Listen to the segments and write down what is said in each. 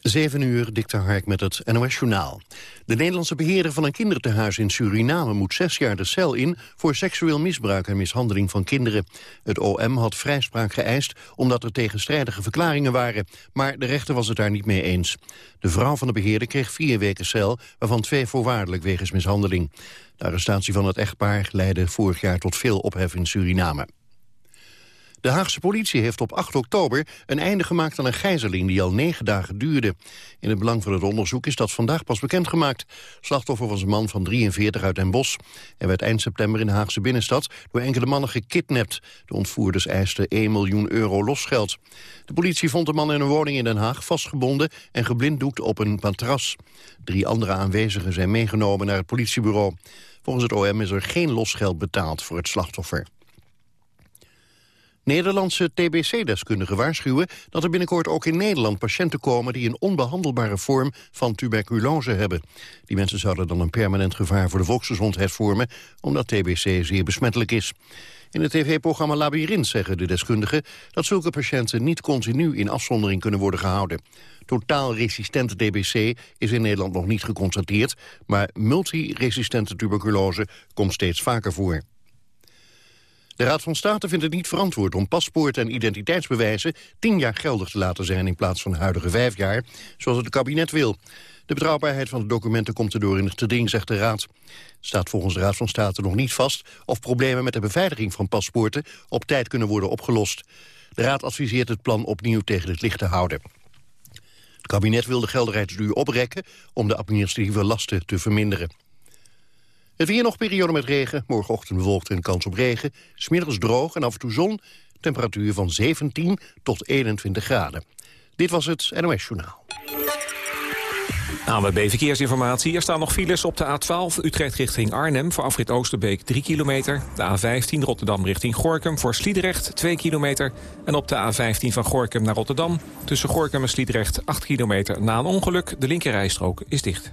7 uur, Dikte Hark met het NOS-journaal. De Nederlandse beheerder van een kinderthuis in Suriname... moet zes jaar de cel in voor seksueel misbruik en mishandeling van kinderen. Het OM had vrijspraak geëist omdat er tegenstrijdige verklaringen waren. Maar de rechter was het daar niet mee eens. De vrouw van de beheerder kreeg vier weken cel... waarvan twee voorwaardelijk wegens mishandeling. De arrestatie van het echtpaar leidde vorig jaar tot veel ophef in Suriname. De Haagse politie heeft op 8 oktober een einde gemaakt aan een gijzeling die al negen dagen duurde. In het belang van het onderzoek is dat vandaag pas bekendgemaakt. Slachtoffer was een man van 43 uit Den Bosch. Hij werd eind september in de Haagse binnenstad door enkele mannen gekidnapt. De ontvoerders eisten 1 miljoen euro losgeld. De politie vond de man in een woning in Den Haag vastgebonden en geblinddoekt op een matras. Drie andere aanwezigen zijn meegenomen naar het politiebureau. Volgens het OM is er geen losgeld betaald voor het slachtoffer. Nederlandse TBC-deskundigen waarschuwen dat er binnenkort ook in Nederland patiënten komen die een onbehandelbare vorm van tuberculose hebben. Die mensen zouden dan een permanent gevaar voor de volksgezondheid vormen, omdat TBC zeer besmettelijk is. In het tv-programma Labyrinth zeggen de deskundigen dat zulke patiënten niet continu in afzondering kunnen worden gehouden. Totaal resistente TBC is in Nederland nog niet geconstateerd, maar multiresistente tuberculose komt steeds vaker voor. De Raad van State vindt het niet verantwoord om paspoorten en identiteitsbewijzen tien jaar geldig te laten zijn in plaats van huidige vijf jaar, zoals het kabinet wil. De betrouwbaarheid van de documenten komt erdoor in het geding, zegt de Raad. staat volgens de Raad van State nog niet vast of problemen met de beveiliging van paspoorten op tijd kunnen worden opgelost. De Raad adviseert het plan opnieuw tegen het licht te houden. Het kabinet wil de geldigheidsduur oprekken om de administratieve lasten te verminderen. Het weer nog periode met regen. Morgenochtend bewolkt en kans op regen. Smiddags droog en af en toe zon. Temperatuur van 17 tot 21 graden. Dit was het NOS Journaal. ANWB Verkeersinformatie. Er staan nog files op de A12 Utrecht richting Arnhem... voor afrit Oosterbeek 3 kilometer. De A15 Rotterdam richting Gorkum voor Sliedrecht 2 kilometer. En op de A15 van Gorkum naar Rotterdam... tussen Gorkum en Sliedrecht 8 kilometer na een ongeluk. De linkerrijstrook is dicht.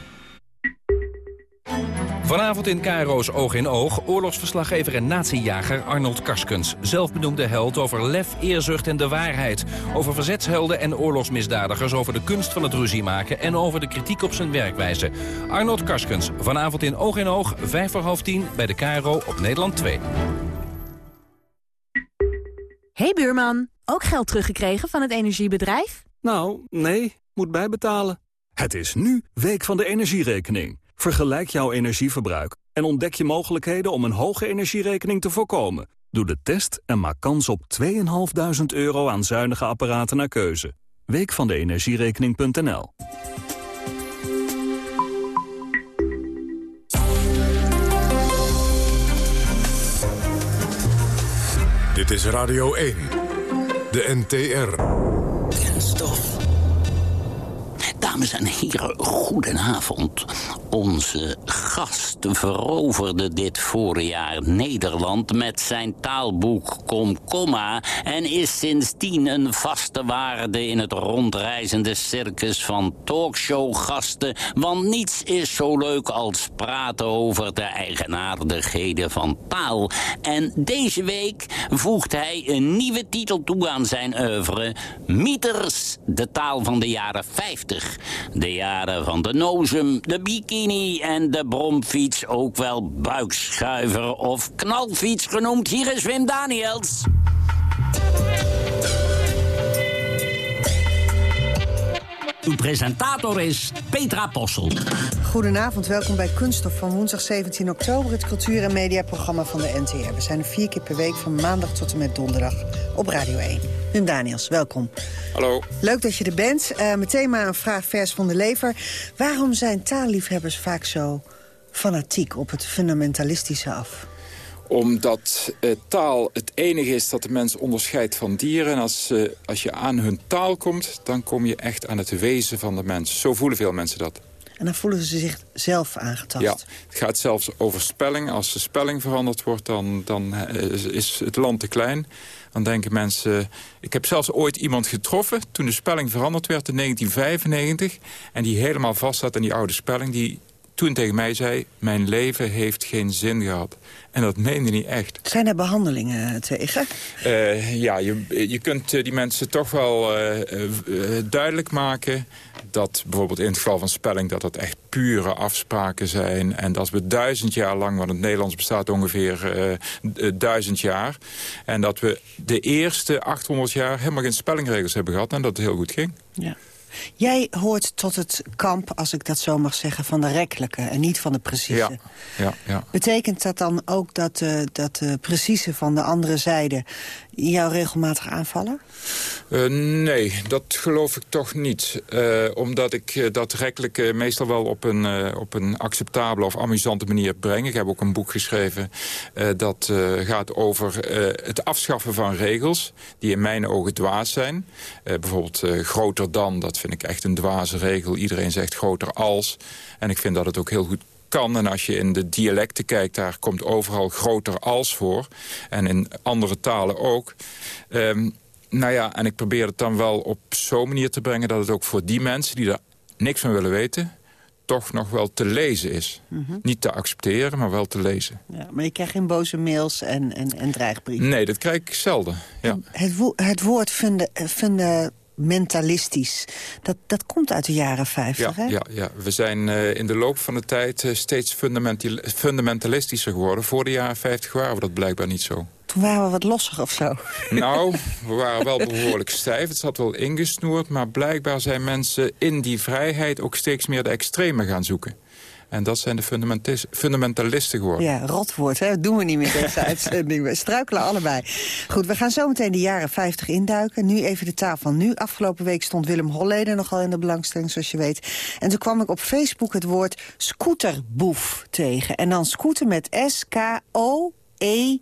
Vanavond in Cairo's Oog in Oog, oorlogsverslaggever en natiejager Arnold Karskens. Zelfbenoemde held over lef, eerzucht en de waarheid. Over verzetshelden en oorlogsmisdadigers, over de kunst van het ruzie maken... en over de kritiek op zijn werkwijze. Arnold Karskens, vanavond in Oog in Oog, vijf voor half tien... bij de Cairo op Nederland 2. Hey buurman, ook geld teruggekregen van het energiebedrijf? Nou, nee, moet bijbetalen. Het is nu Week van de Energierekening. Vergelijk jouw energieverbruik en ontdek je mogelijkheden om een hoge energierekening te voorkomen. Doe de test en maak kans op 2.500 euro aan zuinige apparaten naar keuze. Week van de energierekening.nl Dit is Radio 1, de NTR. Kenstof. Dames en heren, goedenavond. Onze gast veroverde dit voorjaar Nederland met zijn taalboek Komkomma... en is sindsdien een vaste waarde in het rondreizende circus van talkshowgasten... want niets is zo leuk als praten over de eigenaardigheden van taal. En deze week voegt hij een nieuwe titel toe aan zijn oeuvre... Mieters, de taal van de jaren 50. De jaren van de nozem, de bikini en de bromfiets, ook wel buikschuiver of knalfiets genoemd. Hier is Wim Daniels. Uw presentator is Petra Possel. Goedenavond, welkom bij Kunststof van woensdag 17 oktober... het cultuur- en mediaprogramma van de NTR. We zijn er vier keer per week van maandag tot en met donderdag op Radio 1. Wim Daniels, welkom. Hallo. Leuk dat je er bent. Uh, meteen maar een vraag vers van de lever. Waarom zijn taalliefhebbers vaak zo fanatiek op het fundamentalistische af? Omdat uh, taal het enige is dat de mens onderscheidt van dieren. En als, uh, als je aan hun taal komt, dan kom je echt aan het wezen van de mens. Zo voelen veel mensen dat. En dan voelen ze zich zelf aangetast. Ja, het gaat zelfs over spelling. Als de spelling veranderd wordt, dan, dan is het land te klein. Dan denken mensen... Ik heb zelfs ooit iemand getroffen toen de spelling veranderd werd in 1995. En die helemaal vast zat in die oude spelling. Die toen tegen mij zei, mijn leven heeft geen zin gehad. En dat meende niet echt. Zijn er behandelingen tegen? Uh, ja, je, je kunt die mensen toch wel uh, uh, duidelijk maken... dat bijvoorbeeld in het geval van spelling... dat dat echt pure afspraken zijn. En dat we duizend jaar lang... want het Nederlands bestaat ongeveer duizend jaar... en dat we de eerste 800 jaar helemaal geen spellingregels hebben gehad... en dat het heel goed ging. Ja. Jij hoort tot het kamp, als ik dat zo mag zeggen, van de rekkelijke en niet van de precieze. Ja, ja, ja. Betekent dat dan ook dat, uh, dat de precieze van de andere zijde jou regelmatig aanvallen? Uh, nee, dat geloof ik toch niet. Uh, omdat ik dat rekkelijke meestal wel op een, op een acceptabele of amusante manier breng. Ik heb ook een boek geschreven dat gaat over het afschaffen van regels... die in mijn ogen dwaas zijn. bijvoorbeeld groter dan, dat vind ik echt een dwaze regel. Iedereen zegt groter als. En ik vind dat het ook heel goed kan. En als je in de dialecten kijkt, daar komt overal groter als voor. En in andere talen ook. Um, nou ja, en ik probeer het dan wel op zo'n manier te brengen... dat het ook voor die mensen die er niks van willen weten toch nog wel te lezen is. Mm -hmm. Niet te accepteren, maar wel te lezen. Ja, maar je krijgt geen boze mails en, en, en dreigbrieven? Nee, dat krijg ik zelden. Ja. Het, wo het woord funde mentalistisch. Dat, dat komt uit de jaren 50, ja, hè? Ja, ja, we zijn uh, in de loop van de tijd uh, steeds fundamentalistischer geworden. Voor de jaren 50 waren we dat blijkbaar niet zo. Toen waren we wat losser of zo. Nou, we waren wel behoorlijk stijf. Het zat wel ingesnoerd. Maar blijkbaar zijn mensen in die vrijheid ook steeds meer de extreme gaan zoeken. En dat zijn de fundamentalisten geworden. Ja, rotwoord, hè? Dat doen we niet meer deze uitzending. We struikelen allebei. Goed, we gaan zo meteen de jaren 50 induiken. Nu even de taal van nu. Afgelopen week stond Willem Holleder nogal in de belangstelling, zoals je weet. En toen kwam ik op Facebook het woord scooterboef tegen. En dan scooter met S-K-O-E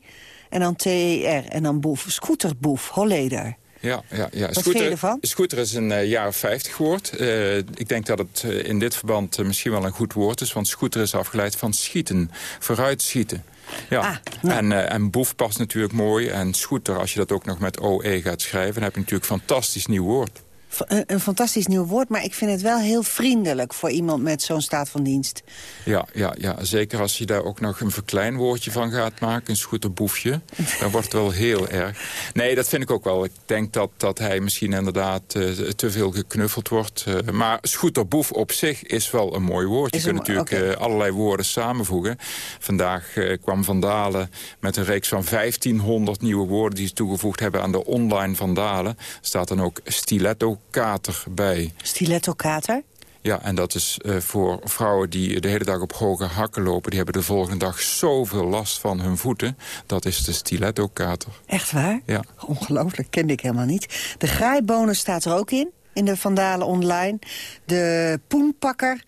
en dan T-E-R. En dan boef. Scooterboef, Holleder. Ja, ja, ja. Wat scooter, vind je ervan? Scooter is een uh, jaren 50 woord. Uh, ik denk dat het uh, in dit verband misschien wel een goed woord is. Want scooter is afgeleid van schieten. Vooruitschieten. Ja, ah, nou. en, en boef past natuurlijk mooi. En scooter, als je dat ook nog met OE gaat schrijven... dan heb je natuurlijk een fantastisch nieuw woord. Een, fantastisch nieuw woord, maar ik vind het wel heel vriendelijk... voor iemand met zo'n staat van dienst. Ja, ja, ja, zeker als je daar ook nog een verkleinwoordje van gaat maken... een scooterboefje, dan wordt het wel heel erg. Nee, dat vind ik ook wel. Ik denk dat, dat hij misschien inderdaad uh, te veel geknuffeld wordt. Uh, maar scooterboef op zich is wel een mooi woord. Je kunt natuurlijk okay. uh, allerlei woorden samenvoegen. Vandaag kwam Van Dalen met een reeks van 1500 nieuwe woorden... die ze toegevoegd hebben aan de online Van Dalen. staat dan ook stiletto kater bij. Stiletto-kater? Ja, en dat is uh, voor vrouwen die de hele dag op hoge hakken lopen... die hebben de volgende dag zoveel last van hun voeten. Dat is de stiletto-kater. Echt waar? Ja. Ongelooflijk, kende ik helemaal niet. De graaibonen staat er ook in, in de Vandalen online. De poenpakker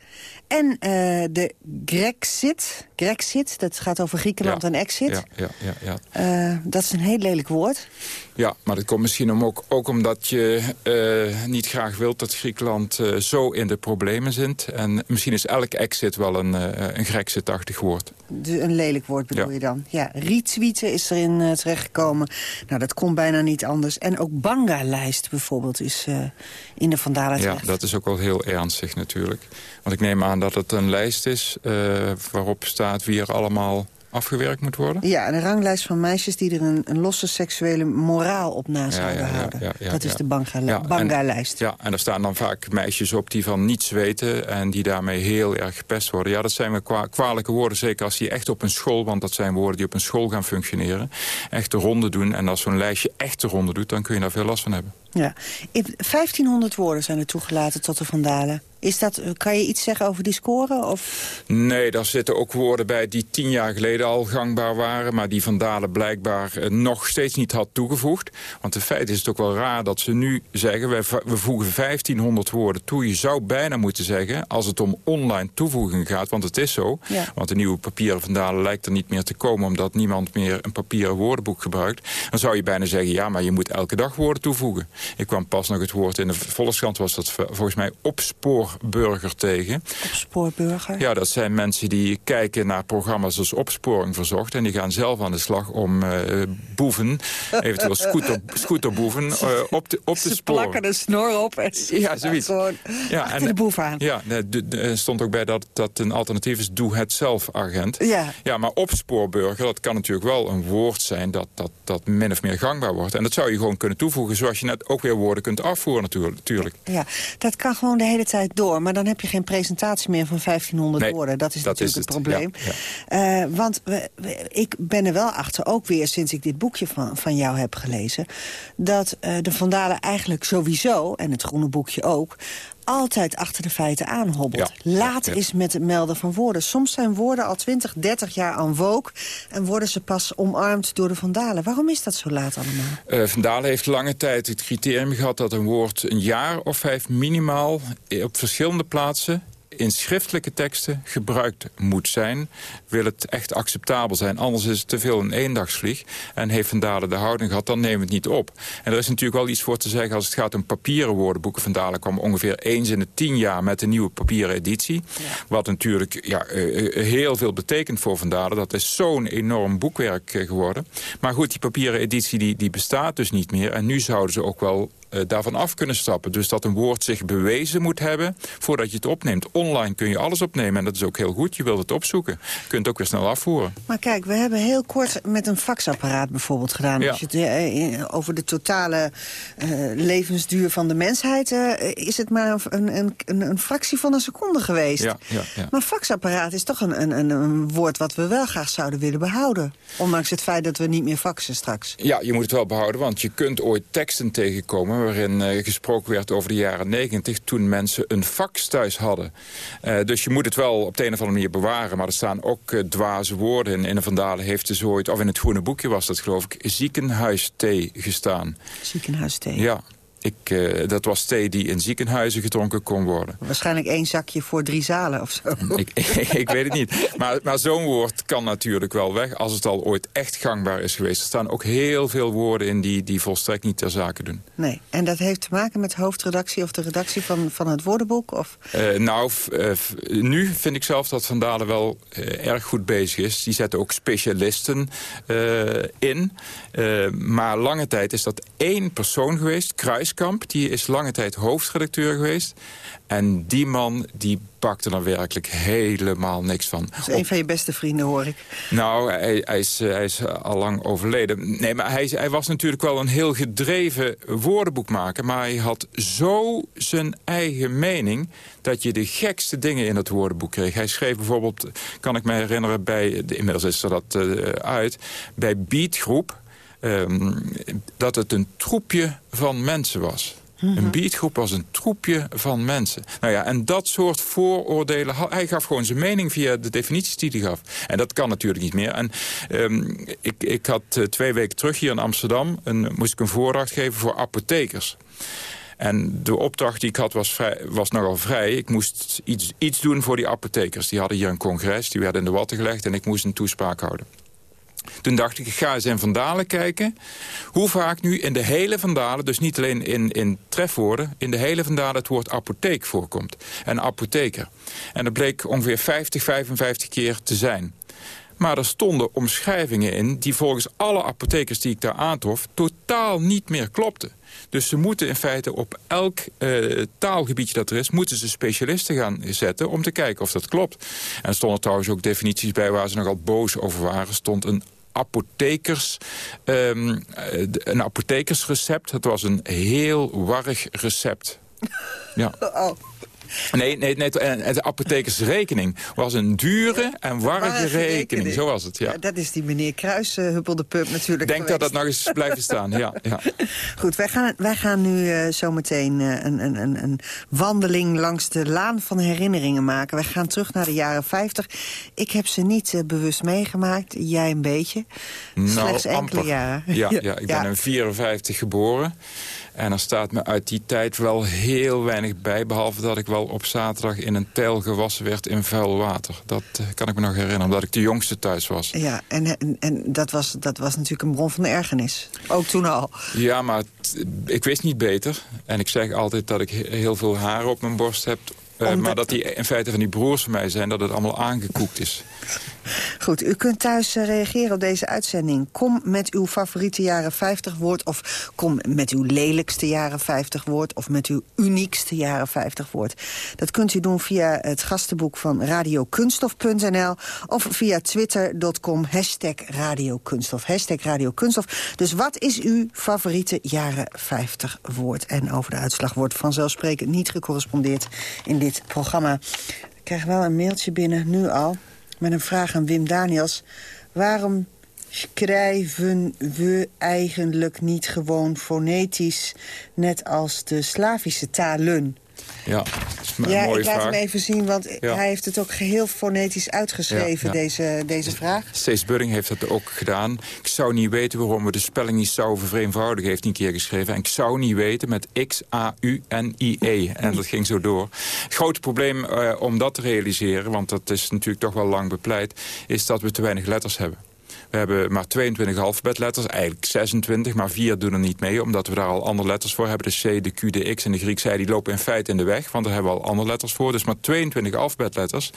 en uh, de Grexit. Grexit, dat gaat over Griekenland ja. en exit. Ja, ja, ja, ja. Uh, dat is een heel lelijk woord. Ja, maar dat komt misschien om ook, ook omdat je uh, niet graag wilt dat Griekenland uh, zo in de problemen zit. En misschien is elk exit wel een, een Grexit-achtig woord. De, een lelijk woord bedoel Ja. je dan? Ja, retweeten is erin terechtgekomen. Nou, dat kon bijna niet anders. En ook Banga-lijst bijvoorbeeld is in de Vandalen Ja, terecht. dat is ook wel heel ernstig natuurlijk. Want ik neem aan dat het een lijst is waarop staat wie er allemaal afgewerkt moet worden. Ja, een ranglijst van meisjes die er een, een losse seksuele moraal op na zouden ja, ja, dat is de banga-lijst. Ja, en er staan dan vaak meisjes op die van niets weten... en die daarmee heel erg gepest worden. Ja, dat zijn wel kwa kwalijke woorden, zeker als die echt op een school... want dat zijn woorden die op een school gaan functioneren... echt de ronde doen. En als zo'n lijstje echt de ronde doet... dan kun je daar veel last van hebben. Ja. In- 1500 woorden zijn er toegelaten tot de vandalen. Is dat, kan je iets zeggen over die score? Of? Nee, daar zitten ook woorden bij die tien jaar geleden al gangbaar waren... maar die Van Dalen blijkbaar eh, nog steeds niet had toegevoegd. Want in feite is het ook wel raar dat ze nu zeggen... wij we voegen 1500 woorden toe. Je zou bijna moeten zeggen, als het om online toevoeging gaat... want het is zo, Ja. want de nieuwe papieren Van Dalen lijkt er niet meer te komen... omdat niemand meer een papieren woordenboek gebruikt. Dan zou je bijna zeggen, ja, maar je moet elke dag woorden toevoegen. Ik kwam pas nog het woord in de Volkskrant, was dat volgens mij opspoorburger tegen. Opspoorburger? Ja, dat zijn mensen die kijken naar programma's als Opsporing Verzocht... en die gaan zelf aan de slag om eh, boeven, eventueel scooter, scooterboeven, eh, op, te, op te Ze sporen. plakken de snor op en ze Ja, zoiets. gewoon Ja, achter de boef aan. Ja, er stond ook bij dat dat een alternatief is doe-het-zelf-agent. Ja. ja, maar opspoorburger, dat kan natuurlijk wel een woord zijn... Dat, dat, dat min of meer gangbaar wordt. En dat zou je gewoon kunnen toevoegen... zoals je net ook weer woorden kunt afvoeren natuurlijk. natuurlijk. Ja, dat kan gewoon de hele tijd door. Maar dan heb je geen presentatie meer van 1500 Nee, woorden. Dat is dat natuurlijk is het het. probleem. Ja, Eh, want we, we- ik ben er wel achter, ook weer sinds ik dit boekje van, van jou heb gelezen... dat eh, de Vandalen eigenlijk sowieso, en het groene boekje ook... altijd achter de feiten aanhobbelt. Ja, Laat ja. is met het melden van woorden. Soms zijn woorden al 20, 30 jaar aan woke... en worden ze pas omarmd door de Vandalen. Waarom is dat zo laat allemaal? Eh Van Dalen heeft lange tijd het criterium gehad... dat een woord een jaar of vijf minimaal op verschillende plaatsen in schriftelijke teksten gebruikt moet zijn... wil het echt acceptabel zijn. Anders is het te veel een eendagsvlieg. En heeft Van Dalen de houding gehad, dan neem het niet op. En er is natuurlijk wel iets voor te zeggen als het gaat om papieren woordenboeken. Van Dalen kwam ongeveer eens in de tien jaar met een nieuwe papieren editie. Wat natuurlijk ja, eh, eh, heel veel betekent voor Van Dalen. Dat is zo'n enorm boekwerk eh, geworden. Maar goed, die papieren editie die, die bestaat dus niet meer. En nu zouden ze ook wel eh, daarvan af kunnen stappen. Dus dat een woord zich bewezen moet hebben voordat je het opneemt. Online kun je alles opnemen en dat is ook heel goed. Je wilt het opzoeken. Je kunt het ook weer snel afvoeren. Maar kijk, we hebben heel kort met een faxapparaat bijvoorbeeld gedaan. Ja. Als je het eh, over de totale eh, levensduur van de mensheid... is het maar een, een, een, een fractie van een seconde geweest. Ja, ja, ja. Maar faxapparaat is toch een, een, een, een woord wat we wel graag zouden willen behouden. Ondanks het feit dat we niet meer faxen straks. Ja, je moet het wel behouden, want je kunt ooit teksten tegenkomen... waarin eh, gesproken werd over de jaren negentig... toen mensen een fax thuis hadden. Eh, dus je moet het wel op de een of andere manier bewaren... maar er staan ook eh, dwaze woorden in. In de Vandalen heeft dus ooit, of in het groene boekje was dat geloof ik... ziekenhuisthee gestaan. Ziekenhuisthee. Ja, ik, eh, dat was thee die in ziekenhuizen gedronken kon worden. Waarschijnlijk één zakje voor drie zalen of zo. Ik, ik weet het niet. Maar, maar zo'n woord kan natuurlijk wel weg als het al ooit echt gangbaar is geweest. Er staan ook heel veel woorden in die, die volstrekt niet ter zake doen. Nee, en dat heeft te maken met de hoofdredactie of de redactie van, van het woordenboek? Of... Eh, nou, f- eh, f- nu vind ik zelf dat Van Dalen wel erg goed bezig is. Die zetten ook specialisten in. Maar lange tijd is dat één persoon geweest, Kruiskamp. Die is lange tijd hoofdredacteur geweest. En die man die bakte er werkelijk helemaal niks van. Dat is een van je beste vrienden, hoor ik. Nou, hij, hij is, eh, hij is al lang overleden. Nee, maar hij, hij was natuurlijk wel een heel gedreven woordenboekmaker... maar hij had zo zijn eigen mening... dat je de gekste dingen in het woordenboek kreeg. Hij schreef bijvoorbeeld, kan ik me herinneren... bij, inmiddels is er dat eh, uit, bij Beatgroep... ehm, dat het een troepje van mensen was. Een beatgroep was een troepje van mensen. Nou ja, en dat soort vooroordelen... Hij gaf gewoon zijn mening via de definities die hij gaf. En dat kan natuurlijk niet meer. En ehm, ik, ik had eh, twee weken terug hier in Amsterdam... Een, moest ik een voordracht geven voor apothekers. En de opdracht die ik had was, vrij, was nogal vrij. Ik moest iets, iets doen voor die apothekers. Die hadden hier een congres, die werden in de watten gelegd... en ik moest een toespraak houden. Toen dacht ik, ik ga eens in Vandalen kijken... hoe vaak nu in de hele Vandalen, dus niet alleen in, in trefwoorden... in de hele Vandalen het woord apotheek voorkomt. En apotheker. En dat bleek ongeveer 50, 55 keer te zijn. Maar er stonden omschrijvingen in die volgens alle apothekers die ik daar aantrof... totaal niet meer klopten. Dus ze moeten in feite op elk uh, taalgebiedje dat er is... moeten ze specialisten gaan zetten om te kijken of dat klopt. En er stonden trouwens ook definities bij waar ze nogal boos over waren. Stond een apothekers, um, een apothekersrecept. Het was een heel warrig recept. Ja. Oh. Nee, nee, nee de apothekersrekening was een dure en warrige rekening. Zo was het, ja. ja. Dat is die meneer Kruis, uh, huppelde pub natuurlijk Denk dat dat nog eens blijven staan, ja, ja. Goed, wij gaan, wij gaan nu uh, zometeen uh, een, een, een wandeling langs de laan van herinneringen maken. Wij gaan terug naar de jaren 50. Ik heb ze niet bewust meegemaakt, jij een beetje. Nou, Slechts enkele jaren. Ja, ja, ik ben in 54 geboren. En er staat me uit die tijd wel heel weinig bij... behalve dat ik wel op zaterdag in een tijl gewassen werd in vuil water. Dat eh, kan ik me nog herinneren, omdat ik de jongste thuis was. Ja, en, en, en dat, was, dat was natuurlijk een bron van ergernis. Ook toen al. Ja, maar ik wist niet beter. En ik zeg altijd dat ik heel veel haren op mijn borst heb uh, maar dat die in feite van die broers van mij zijn, dat het allemaal aangekoekt is. Goed, u kunt thuis uh, reageren op deze uitzending. Kom met uw favoriete jaren 50 woord... of kom met uw lelijkste jaren 50 woord... of met uw uniekste jaren 50 woord. Dat kunt u doen via het gastenboek van radiokunstof.nl... of via twitter.com hashtag radiokunstof. Hashtag radiokunstof. Dus wat is uw favoriete jaren 50 woord? En over de uitslag wordt vanzelfsprekend niet gecorrespondeerd in dit programma. Ik krijg wel een mailtje binnen, nu al, met een vraag aan Wim Daniels. Waarom schrijven we eigenlijk niet gewoon fonetisch... net als de Slavische talen? Ja, dat is een ja, mooie ik laat hem even zien, want hij heeft het ook geheel fonetisch uitgeschreven, Deze, deze vraag. Stees Budding heeft dat ook gedaan. Ik zou niet weten waarom we de spelling niet zouden vereenvoudigen, heeft hij een keer geschreven. En ik zou niet weten met X-A-U-N-I-E. En dat ging zo door. Het grote probleem uh, om dat te realiseren, want dat is natuurlijk toch wel lang bepleit, is dat we te weinig letters hebben. We hebben maar 22 alfabetletters, eigenlijk 26, maar vier doen er niet mee... omdat we daar al andere letters voor hebben. De C, de Q, de X en de Griekse die lopen in feite in de weg... want daar hebben we al andere letters voor. Dus maar 22 alfabetletters.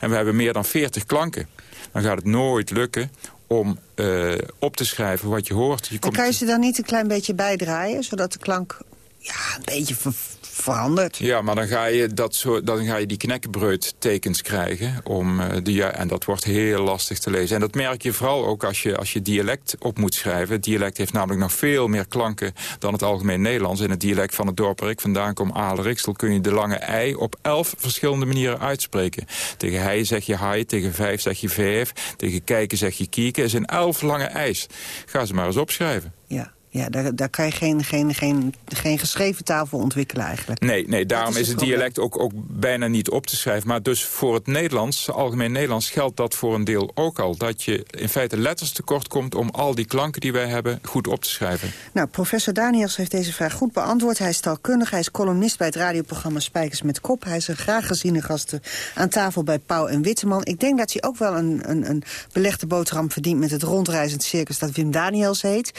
En we hebben meer dan 40 klanken. Dan gaat het nooit lukken om uh, op te schrijven wat je hoort. Je komt... kan je ze dan niet een klein beetje bijdraaien... zodat de klank ja, een beetje veranderd. Ja, maar dan ga je, dat soort, dan ga je die knekkenbreut-tekens krijgen. Om, uh, die, en dat wordt heel lastig te lezen. En dat merk je vooral ook als je, als je dialect op moet schrijven. Het dialect heeft namelijk nog veel meer klanken dan het algemeen Nederlands. In het dialect van het dorp waar ik vandaan kom, Aale-Riksel... kun je de lange ei op elf verschillende manieren uitspreken. Tegen hij zeg je hai, tegen vijf zeg je vijf... tegen kijken zeg je kieken. is een elf lange ijs. Ga ze maar eens opschrijven. Ja. Ja, daar, daar kan je geen, geen, geen, geen geschreven taal voor ontwikkelen eigenlijk. Nee, nee daarom is, het, dialect ook, ook bijna niet op te schrijven. Maar dus voor het Nederlands, algemeen Nederlands, geldt dat voor een deel ook al. Dat je in feite letters tekort komt om al die klanken die wij hebben goed op te schrijven. Nou, professor Daniels heeft deze vraag goed beantwoord. Hij is taalkundig, hij is columnist bij het radioprogramma Spijkers met Kop. Hij is een graag geziene gast aan tafel bij Pauw en Witteman. Ik denk dat hij ook wel een, een, een belegde boterham verdient met het rondreizend circus dat Wim Daniels heet.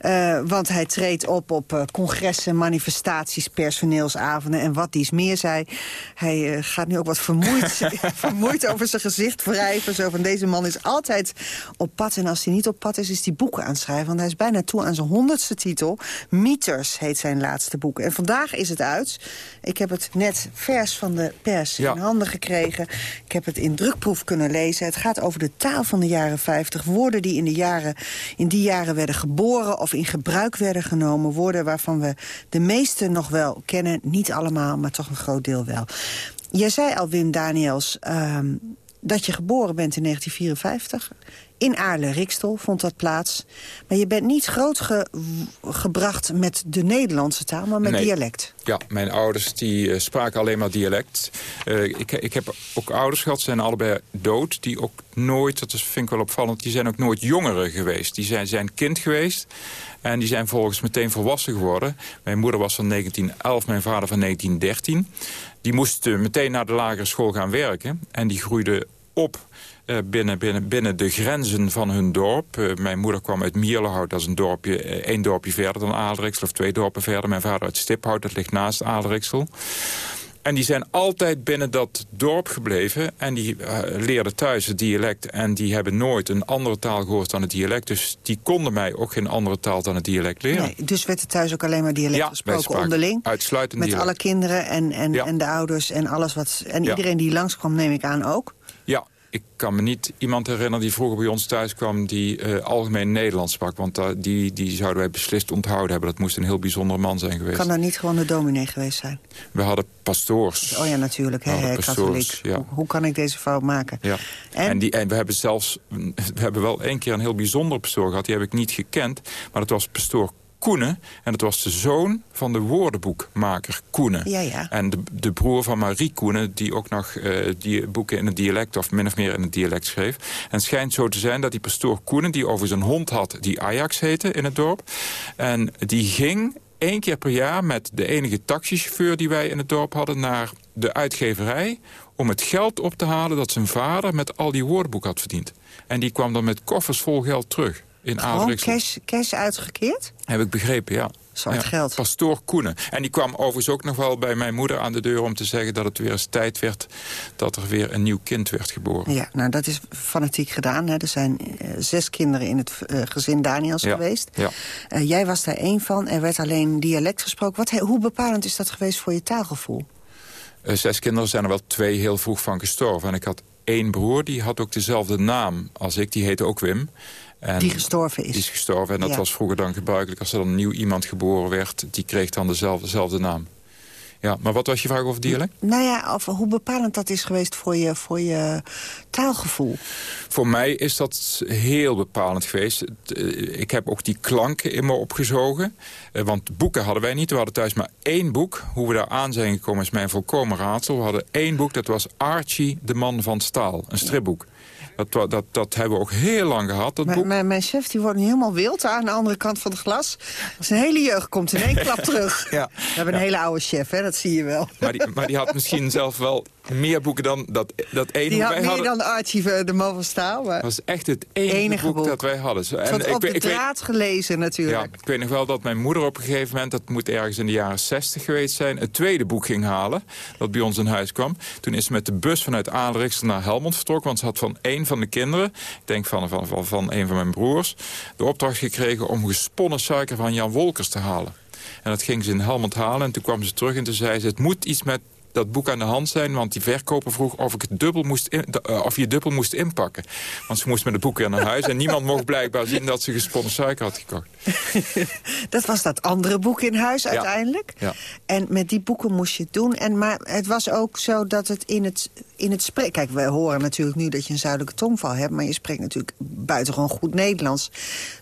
Uh, want hij treedt op op uh, congressen, manifestaties, personeelsavonden en wat dies meer zei. Hij uh, gaat nu ook wat vermoeid, vermoeid over zijn gezicht wrijven. Zo van deze man is altijd op pad. En als hij niet op pad is, is hij boeken aan het schrijven. Want hij is bijna toe aan zijn honderdste titel. Meters heet zijn laatste boek. En vandaag is het uit. Ik heb het net vers van de pers in handen gekregen. Ik heb het in drukproef kunnen lezen. Het gaat over de taal van de jaren 50. Woorden die in, de jaren, in die jaren werden geboren of in gebruik werden genomen. Woorden waarvan we de meeste nog wel kennen. Niet allemaal, maar toch een groot deel wel. Jij zei al, Wim Daniels, ehm, dat je geboren bent in 1954. In Aarle-Rikstel vond dat plaats. Maar je bent niet grootgebracht met de Nederlandse taal, maar met dialect. Ja, mijn ouders die, uh, spraken alleen maar dialect. Uh, ik, ik heb ook ouders gehad, zijn allebei dood. Die ook nooit, dat is, vind ik wel opvallend, die zijn ook nooit jongeren geweest. Die zijn, zijn kind geweest. En die zijn volgens meteen volwassen geworden. Mijn moeder was van 1911, mijn vader van 1913. Die moesten meteen naar de lagere school gaan werken. En die groeiden op binnen, binnen, binnen de grenzen van hun dorp. Uh, mijn moeder kwam uit Mierlehout, dat is een dorpje, uh, één dorpje verder dan Aalriksel... of twee dorpen verder. Mijn vader uit Stiphout, dat ligt naast Aalriksel. En die zijn altijd binnen dat dorp gebleven. En die uh, leerden thuis het dialect. En die hebben nooit een andere taal gehoord dan het dialect. Dus die konden mij ook geen andere taal dan het dialect leren. Nee, dus werd er thuis ook alleen maar dialect ja, gesproken onderling? uitsluitend Met dialect. alle kinderen en, en, en de ouders en alles wat... En iedereen die langskwam neem ik aan ook? Ik kan me niet iemand herinneren die vroeger bij ons thuis kwam... die uh, algemeen Nederlands sprak. Want uh, die, die zouden wij beslist onthouden hebben. Dat moest een heel bijzondere man zijn geweest. Kan dat niet gewoon de dominee geweest zijn? We hadden pastoors. Oh ja, natuurlijk. Hè, katholiek. Ja. Hoe, hoe, kan ik deze fout maken? Ja. En? En, die, en we hebben zelfs... We hebben wel één keer een heel bijzondere pastoor gehad. Die heb ik niet gekend. Maar dat was pastoor Koenen. En dat was de zoon van de woordenboekmaker Koenen. Ja, ja. En de, de broer van Marie Koenen, die ook nog uh, die boeken in het dialect... of min of meer in het dialect schreef. En het schijnt zo te zijn dat die pastoor Koenen... die overigens een hond had die Ajax heette in het dorp... en die ging één keer per jaar met de enige taxichauffeur die wij in het dorp hadden... naar de uitgeverij om het geld op te halen dat zijn vader met al die woordenboeken had verdiend. En die kwam dan met koffers vol geld terug in Gewoon cash, cash uitgekeerd? Heb ik begrepen, ja. Ja, geld. Pastoor Koenen. En die kwam overigens ook nog wel bij mijn moeder aan de deur... om te zeggen dat het weer eens tijd werd dat er weer een nieuw kind werd geboren. Ja, nou dat is fanatiek gedaan. Hè. Er zijn uh, zes kinderen in het uh, gezin Daniels ja, geweest. Ja. Uh, jij was daar één van. Er werd alleen dialect gesproken. Wat, hoe bepalend is dat geweest voor je taalgevoel? zes kinderen zijn er wel twee heel vroeg van gestorven. En ik had één broer, die had ook dezelfde naam als ik. Die heette ook Wim. En die gestorven is. Die is gestorven. En dat Ja. was vroeger dan gebruikelijk. Als er dan nieuw iemand geboren werd, die kreeg dan dezelfde, dezelfde naam. Ja, maar wat was je vraag over dialect? Nou ja, of hoe bepalend dat is geweest voor je, voor je taalgevoel. Voor mij is dat heel bepalend geweest. Eh, Ik heb ook die klanken in me opgezogen. Eh, Want boeken hadden wij niet. We hadden thuis maar één boek. Hoe we daar aan zijn gekomen is mij een volkomen raadsel. We hadden één boek, dat was Archie, de man van staal. Een stripboek. Dat, dat, dat hebben we ook heel lang gehad, dat Mijn, boek. mijn, mijn chef die wordt nu helemaal wild aan de andere kant van het glas. Zijn hele jeugd komt in één klap terug. Ja. We hebben een hele oude chef, hè? dat zie je wel. Maar die, maar die had misschien zelf wel meer boeken dan dat, dat ene Die boek. had wij meer hadden. dan Archie, de man van staal. Maar Dat was echt het enige, Enige boek, boek. dat wij hadden. Zo, het wordt op de draad gelezen Ja, natuurlijk. ik weet nog wel dat mijn moeder op een gegeven moment... dat moet ergens in de jaren 60 geweest zijn... het tweede boek ging halen, dat bij ons in huis kwam. Toen is ze met de bus vanuit Adelrikster naar Helmond vertrokken... want ze had van een van de kinderen, ik denk van, van, van, van een van mijn broers... de opdracht gekregen om gesponnen suiker van Jan Wolkers te halen. En dat ging ze in Helmond halen en toen kwam ze terug en toen zei ze... het moet iets met dat boek aan de hand zijn, want die verkoper vroeg of, ik het dubbel moest in, uh, of je dubbel moest inpakken. Want ze moest met het boek weer naar huis en niemand mocht blijkbaar zien dat ze gesponnen suiker had gekocht. Dat was dat andere boek in huis uiteindelijk. Ja. En met die boeken moest je het doen. En, maar het was ook zo dat het in het, in het spreken... Kijk, we horen natuurlijk nu dat je een zuidelijke tongval hebt... maar je spreekt natuurlijk buitengewoon goed Nederlands.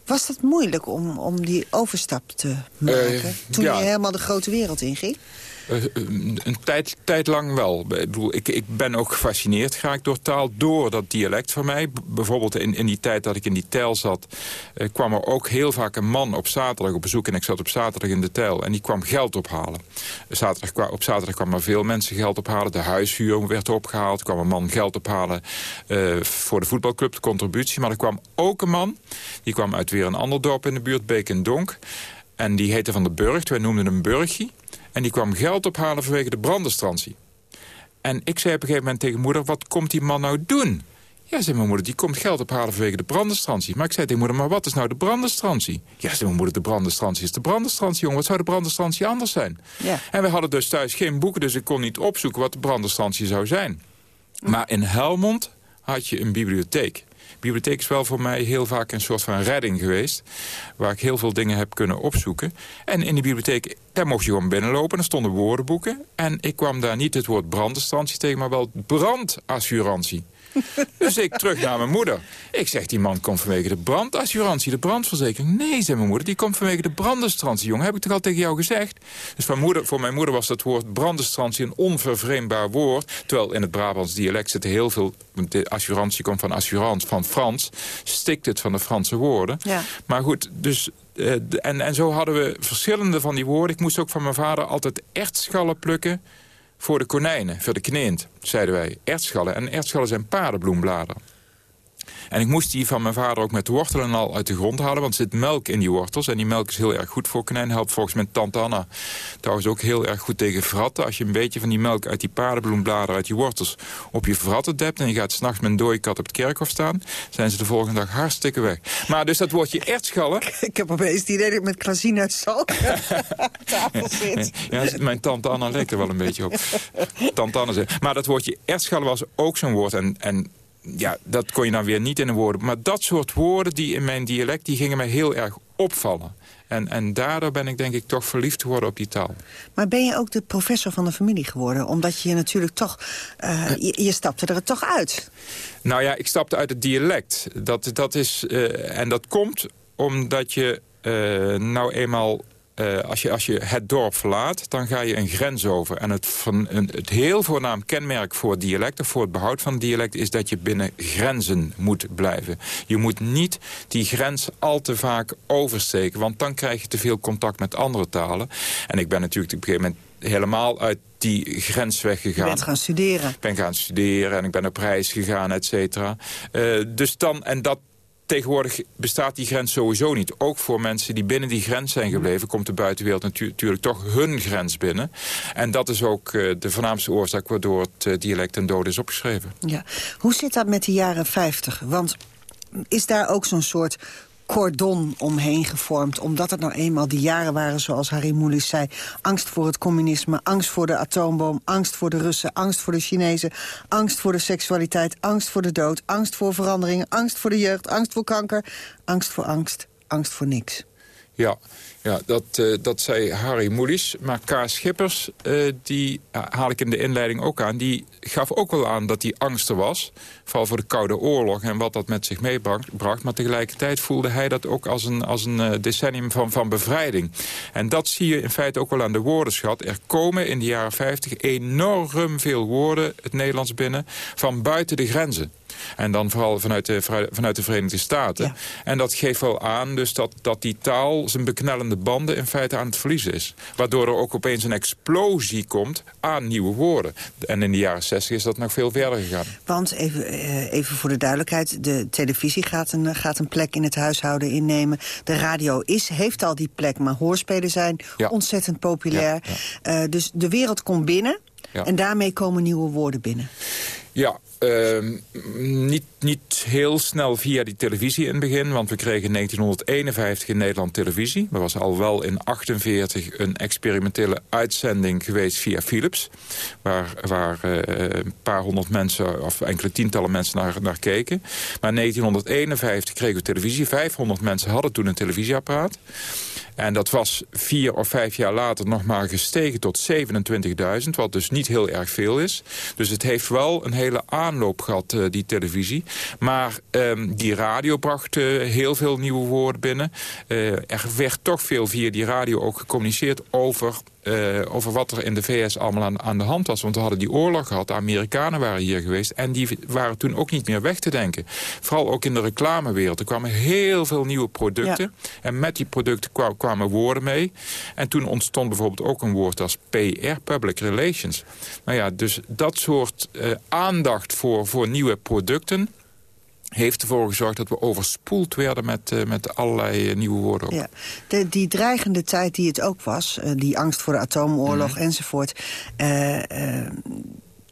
Was dat moeilijk om, om die overstap te maken? Eh, toen ja. je helemaal de grote wereld inging? Uh, een tijd, lang wel. Ik, bedoel, ik, ik ben ook gefascineerd geraakt door taal, door dat dialect van mij. Bijvoorbeeld in, in die tijd dat ik in die tijl zat... Uh, kwam er ook heel vaak een man op zaterdag op bezoek... en ik zat op zaterdag in de tijl en die kwam geld ophalen. Zaterdag, op zaterdag kwamen er veel mensen geld ophalen. De huishuur werd opgehaald. Kwam een man geld ophalen voor de voetbalclub, de contributie. Maar er kwam ook een man, die kwam uit weer een ander dorp in de buurt, Beek en Donk... En die heette Van de Burgt, wij noemden hem Burgie. En die kwam geld ophalen vanwege de brandenstransie. En ik zei op een gegeven moment tegen moeder... wat komt die man nou doen? Ja, zei mijn moeder, die komt geld ophalen vanwege de brandenstransie. Maar ik zei tegen moeder, maar wat is nou de brandenstransie? Ja, zei mijn moeder, de brandenstransie is de brandenstransie, jongen. Wat zou de brandenstransie anders zijn? Ja. En we hadden dus thuis geen boeken, dus ik kon niet opzoeken... wat de brandenstransie zou zijn. Maar in Helmond had je een bibliotheek. Bibliotheek is wel voor mij heel vaak een soort van redding geweest. Waar ik heel veel dingen heb kunnen opzoeken. En in die bibliotheek, daar mocht je gewoon binnenlopen. En er stonden woordenboeken. En ik kwam daar niet het woord brandestantie tegen, maar wel brandassurantie. dus ik terug naar mijn moeder. Ik zeg, die man komt vanwege de brandassurantie, de brandverzekering. Nee, zei mijn moeder, die komt vanwege de brandenstransie, jongen. Heb ik toch al tegen jou gezegd? Dus voor, moeder, voor mijn moeder was dat woord brandestransie een onvervreemdbaar woord. Terwijl in het Brabants dialect zitten heel veel... De assurantie komt van assurance, van Frans. Stikt het van de Franse woorden. Ja. Maar goed, dus... Uh, en, en zo hadden we verschillende van die woorden. Ik moest ook van mijn vader altijd ertschallen plukken voor de konijnen, voor de kneent, zeiden wij. Ertschallen. En ertschallen zijn paardenbloembladeren. En ik moest die van mijn vader ook met wortelen en al uit de grond halen. Want er zit melk in die wortels. En die melk is heel erg goed voor konijn. Helpt volgens mijn tante Anna trouwens ook heel erg goed tegen vratten. Als je een beetje van die melk uit die paardenbloembladeren, uit die wortels... op je vratten dept en je gaat s'nachts met een dode kat op het kerkhof staan... zijn ze de volgende dag hartstikke weg. Maar dus dat woordje ertschallen... Ik heb opeens het idee dat ik met Krasien uit Zalk tafel zit. Ja, mijn tante Anna lijkt er wel een beetje op. Tante Anna zegt. Maar dat woordje ertschallen was ook zo'n woord. En, en ja, dat kon je dan weer niet in een woorden. Maar dat soort woorden die in mijn dialect, die gingen mij heel erg opvallen. En, en daardoor ben ik denk ik toch verliefd geworden op die taal. Maar ben je ook de professor van de familie geworden? Omdat je natuurlijk toch... Uh, je, je, stapte er toch uit? Nou ja, ik stapte uit het dialect. Dat, dat is, uh, en dat komt omdat je uh, nou eenmaal uh, als, je, als je het dorp verlaat, dan ga je een grens over. En het, van, een, het heel voornaam kenmerk voor dialect... of voor het behoud van dialect... is dat je binnen grenzen moet blijven. Je moet niet die grens al te vaak oversteken... want dan krijg je te veel contact met andere talen. En ik ben natuurlijk op een gegeven moment helemaal uit die grens weggegaan. Je bent gaan studeren. Ik ben gaan studeren en ik ben op reis gegaan, et cetera. Uh, dus dan, en dat tegenwoordig bestaat die grens sowieso niet. Ook voor mensen die binnen die grens zijn gebleven... komt de buitenwereld natuurlijk toch hun grens binnen. En dat is ook uh, de voornaamste oorzaak... waardoor het uh, dialect ten dode is opgeschreven. Ja. Hoe zit dat met de jaren 50? Want is daar ook zo'n soort cordon omheen gevormd. Omdat het nou eenmaal die jaren waren, zoals Harry Mulisch zei... angst voor het communisme, angst voor de atoomboom... angst voor de Russen, angst voor de Chinezen... angst voor de seksualiteit, angst voor de dood... angst voor veranderingen, angst voor de jeugd, angst voor kanker... angst voor angst, angst voor niks. Ja, ja dat, uh, dat zei Harry Moelis. Maar K. Schippers, uh, die haal ik in de inleiding ook aan... die gaf ook wel aan dat hij angst was. Vooral voor de Koude Oorlog en wat dat met zich meebracht. Maar tegelijkertijd voelde hij dat ook als een, als een decennium van, van bevrijding. En dat zie je in feite ook wel aan de woordenschat. Er komen in de jaren 50 enorm veel woorden het Nederlands binnen... van buiten de grenzen. En dan vooral vanuit de, vanuit de Verenigde Staten. Ja. En dat geeft wel aan dus dat, dat die taal zijn beknellende banden in feite aan het verliezen is. Waardoor er ook opeens een explosie komt aan nieuwe woorden. En in de jaren 60 is dat nog veel verder gegaan. Want, even, even voor de duidelijkheid, de televisie gaat een, gaat een plek in het huishouden innemen. De radio is, heeft al die plek, maar hoorspelen zijn ja. ontzettend populair. Ja, uh, dus de wereld komt binnen. En daarmee komen nieuwe woorden binnen. Ja, uh, niet, niet heel snel via die televisie in het begin. Want we kregen in 1951 in Nederland televisie. Er was al wel in 1948 een experimentele uitzending geweest via Philips. Waar, waar uh, een paar honderd mensen of enkele tientallen mensen naar, naar keken. Maar in 1951 kregen we televisie. 500 mensen hadden toen een televisieapparaat. En dat was vier of vijf jaar later nog maar gestegen tot 27.000. Wat dus niet heel erg veel is. Dus het heeft wel een hele aanloop gehad, uh, die televisie. Maar um, die radio bracht uh, heel veel nieuwe woorden binnen. Uh, er werd toch veel via die radio ook gecommuniceerd over uh, over wat er in de VS allemaal aan, aan, de hand was. Want we hadden die oorlog gehad, de Amerikanen waren hier geweest... en die waren toen ook niet meer weg te denken. Vooral ook in de reclamewereld. Er kwamen heel veel nieuwe producten. Ja. En met die producten kwa kwamen woorden mee. En toen ontstond bijvoorbeeld ook een woord als PR, Public Relations. Nou ja, dus dat soort uh, aandacht voor, voor nieuwe producten heeft ervoor gezorgd dat we overspoeld werden met, uh, met allerlei uh, nieuwe woorden. Ook. Ja. De, die dreigende tijd die het ook was, uh, die angst voor de atoomoorlog mm. enzovoort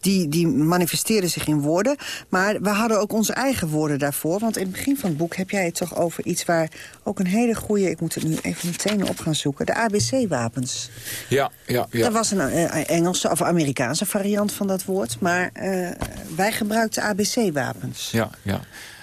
die, die manifesteerden zich in woorden. Maar we hadden ook onze eigen woorden daarvoor. Want in het begin van het boek heb jij het toch over iets waar ook een hele goede... ik moet het nu even meteen op gaan zoeken. De ABC-wapens. Ja, ja, ja. Dat was een uh, Engelse of Amerikaanse variant van dat woord. Maar uh, wij gebruikten ABC-wapens. Ja, ja.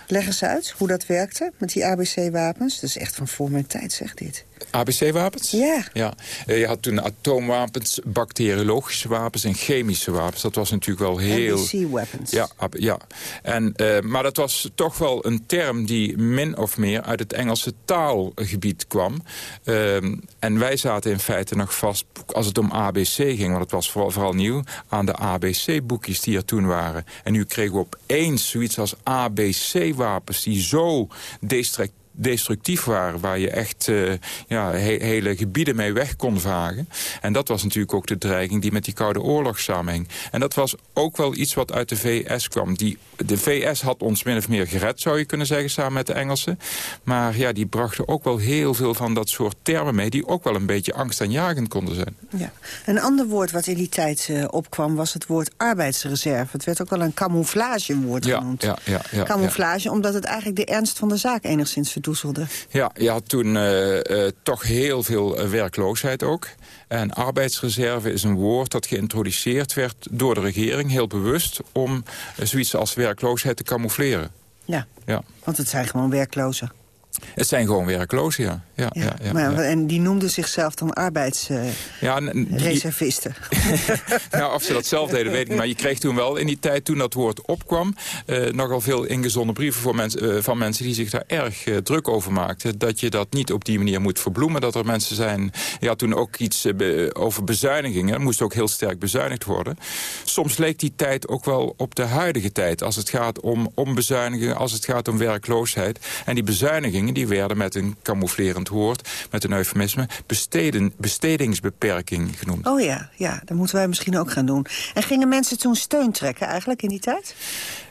Leg eens uit hoe dat werkte met die ABC-wapens. Dat is echt van voor mijn tijd, zeg dit. ABC-wapens? Ja. ja. Uh, je had toen atoomwapens, bacteriologische wapens en chemische wapens. Dat was natuurlijk wel heel... ABC-weapons. Ja, ja. En, uh, maar dat was toch wel een term die min of meer uit het Engelse taalgebied kwam. Uh, en wij zaten in feite nog vast, als het om ABC ging... want het was vooral, vooral nieuw, aan de ABC-boekjes die er toen waren. En nu kregen we opeens zoiets als ABC-wapens... die zo destructief destructief waren... waar je echt uh, ja, hele gebieden mee weg kon vagen. En dat was natuurlijk ook de dreiging die met die Koude Oorlog samenhing. En dat was ook wel iets wat uit de VS kwam. Die, de VS had ons min of meer gered, zou je kunnen zeggen, samen met de Engelsen. Maar ja, die brachten ook wel heel veel van dat soort termen mee... die ook wel een beetje angstaanjagend konden zijn. Ja. Een ander woord wat in die tijd uh, opkwam was het woord arbeidsreserve. Het werd ook wel een camouflagewoord ja, genoemd. Ja, ja, ja, Camouflage, omdat het eigenlijk de ernst van de zaak enigszins Ja, je had toen uh, uh, toch heel veel werkloosheid ook. En arbeidsreserve is een woord dat geïntroduceerd werd door de regering... heel bewust om zoiets als werkloosheid te camoufleren. Ja, ja. want het zijn gewoon werklozen. Het zijn gewoon werklozen, ja. ja, ja, ja, maar, En die noemden zichzelf dan arbeidsreservisten. Uh, nou, of ze dat zelf deden, weet ik Maar je kreeg toen wel in die tijd, toen dat woord opkwam... Uh, nogal veel ingezonden brieven voor uh, van mensen die zich daar erg druk over maakten. Dat je dat niet op die manier moet verbloemen. Dat er mensen zijn... Ja, toen ook iets be, over bezuinigingen. moest ook heel sterk bezuinigd worden. Soms leek die tijd ook wel op de huidige tijd. Als het gaat om, om bezuinigingen, als het gaat om werkloosheid. En die bezuinigingen die werden met een camouflerend woord, met een eufemisme, besteden, bestedingsbeperking genoemd. Oh ja, ja, dat moeten wij misschien ook gaan doen. En gingen mensen toen steun trekken eigenlijk in die tijd?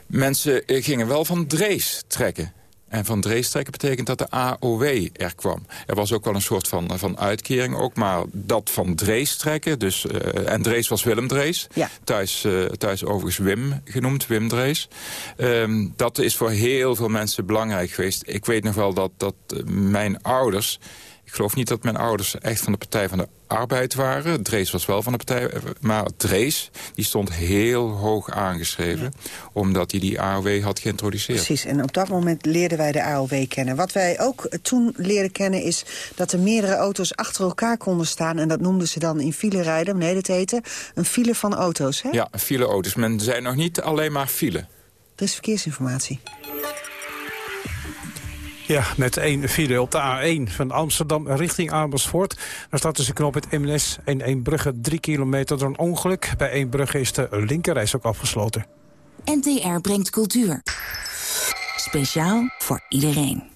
Mensen eh, gingen wel van drees trekken. En van Drees trekken betekent dat de AOW er kwam. Er was ook wel een soort van, van uitkering ook, maar dat van Drees trekken... Dus, uh, en Drees was Willem Drees, ja. thuis, uh, thuis overigens Wim genoemd, Wim Drees. Um, dat is voor heel veel mensen belangrijk geweest. Ik weet nog wel dat, dat mijn ouders ik geloof niet dat mijn ouders echt van de Partij van de Arbeid waren. Drees was wel van de partij, maar Drees die stond heel hoog aangeschreven... omdat hij die AOW had geïntroduceerd. Precies, en op dat moment leerden wij de AOW kennen. Wat wij ook toen leerden kennen is dat er meerdere auto's achter elkaar konden staan... en dat noemden ze dan in file rijden, nee, dat heette een file van auto's. Hè? Ja, file auto's. Men zei nog niet alleen maar file. Er is verkeersinformatie. Ja, met één file op de A1 van Amsterdam richting Amersfoort. Daar staat tussen knop het MNS en Eembrugge 3 kilometer door een ongeluk. Bij Eembrugge is de linkerreis ook afgesloten. NTR brengt cultuur. Speciaal voor iedereen.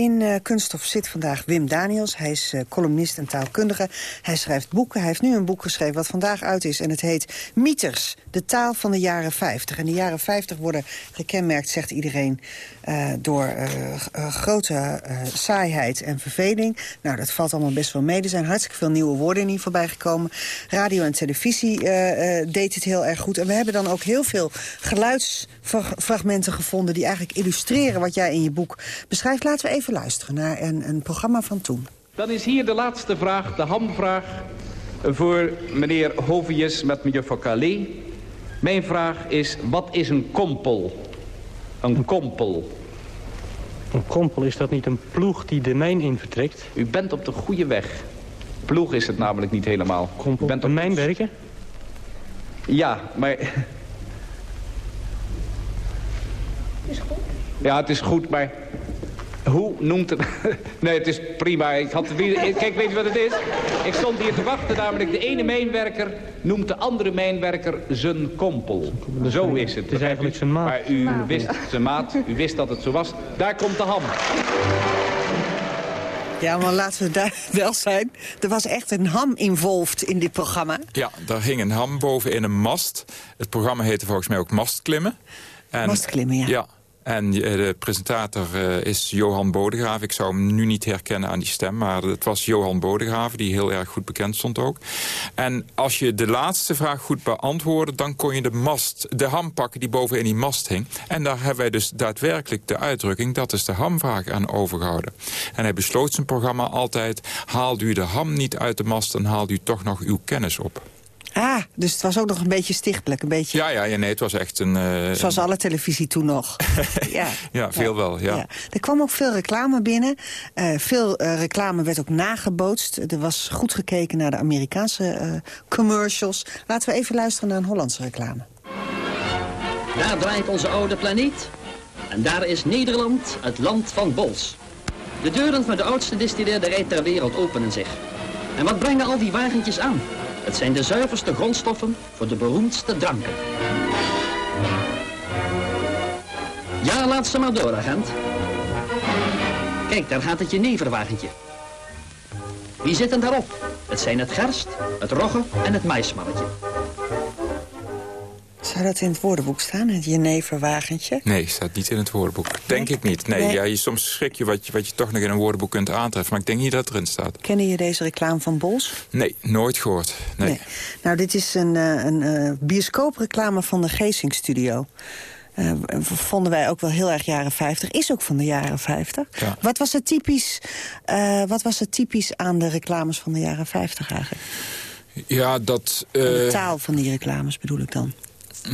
In uh, Kunststof zit vandaag Wim Daniels. Hij is uh, columnist en taalkundige. Hij schrijft boeken. Hij heeft nu een boek geschreven wat vandaag uit is. En het heet Mieters, de taal van de jaren 50. En de jaren 50 worden gekenmerkt, zegt iedereen... Uh, door grote saaiheid en verveling. Nou, dat valt allemaal best wel mee. Er zijn hartstikke veel nieuwe woorden in hier voorbij gekomen. Radio en televisie deed het heel erg goed. En we hebben dan ook heel veel geluidsfragmenten gevonden... die eigenlijk illustreren wat jij in je boek beschrijft. Laten we even even luisteren naar een, een programma van toen. Dan is hier de laatste vraag, de hamvraag... voor meneer Hovius met mevrouw Calais. Mijn vraag is, wat is een kompel? Een kompel. Een kompel, is dat niet een ploeg die de mijn in vertrekt? U bent op de goede weg. Ploeg is het namelijk niet helemaal. Kompel, U bent op... een mijnwerker? Ja, maar... Is goed? Ja, het is goed, maar hoe noemt het... nee, het is prima. Ik had... Kijk, weet je wat het is? Ik stond hier te wachten, namelijk de ene mijnwerker noemt de andere mijnwerker zijn kompel. Zo is het. Het is eigenlijk zijn maat. Maar u wist zijn maat, u wist dat het zo was. Daar komt de ham. Ja, maar laten we daar wel zijn. Er was echt een ham involved in dit programma. Ja, daar hing een ham boven in een mast. Het programma heette volgens mij ook Mastklimmen. En, Mastklimmen, ja. Ja, en eh, de presentator uh, is Johan Bodegraven. Ik zou hem nu niet herkennen aan die stem, maar het was Johan Bodegraven... die heel erg goed bekend stond ook. En als je de laatste vraag goed beantwoordde... dan kon je de, mast, de ham pakken die boven in die mast hing. En daar hebben wij dus daadwerkelijk de uitdrukking... dat is de hamvraag aan overgehouden. En hij besloot zijn programma altijd... haalt u de ham niet uit de mast... dan haalt u toch nog uw kennis op. Ah, dus het was ook nog een beetje stichtelijk. Een beetje... Ja, ja, ja nee, het was echt een... Uh, Zoals alle televisie toen nog. ja. ja, veel wel, ja. ja. Er kwam ook veel reclame binnen. Uh, veel uh, reclame werd ook nagebootst. Er was goed gekeken naar de Amerikaanse commercials. Laten we even luisteren naar een Hollandse reclame. Daar draait onze oude planeet. En daar is Nederland, het land van Bols. De deuren van de oudste distilleerde rij ter wereld openen zich. En wat brengen al die wagentjes aan? Het zijn de zuiverste grondstoffen voor de beroemdste dranken. Ja, laat ze maar door, agent. Kijk, daar gaat het jeneverwagentje. Wie zitten daarop? Het zijn het gerst, het rogge en het maismannetje. Zou dat in het woordenboek staan, het jeneverwagentje? Nee, staat niet in het woordenboek. Denk ik niet. Nee, Nee. Ja, je, soms schrik je wat, je wat je toch nog in een woordenboek kunt aantreffen. Maar ik denk niet dat het erin staat. Kennen je deze reclame van Bols? Nee, nooit gehoord. Nee. Nou, dit is een, eh, een eh, bioscoopreclame van de Geesing Studio. Eh, vonden wij ook wel heel erg jaren 50. Is ook van de jaren 50. Ja. Wat, was het typisch, wat was het typisch aan de reclames van de jaren 50 eigenlijk? Ja, dat... de taal van die reclames bedoel ik dan.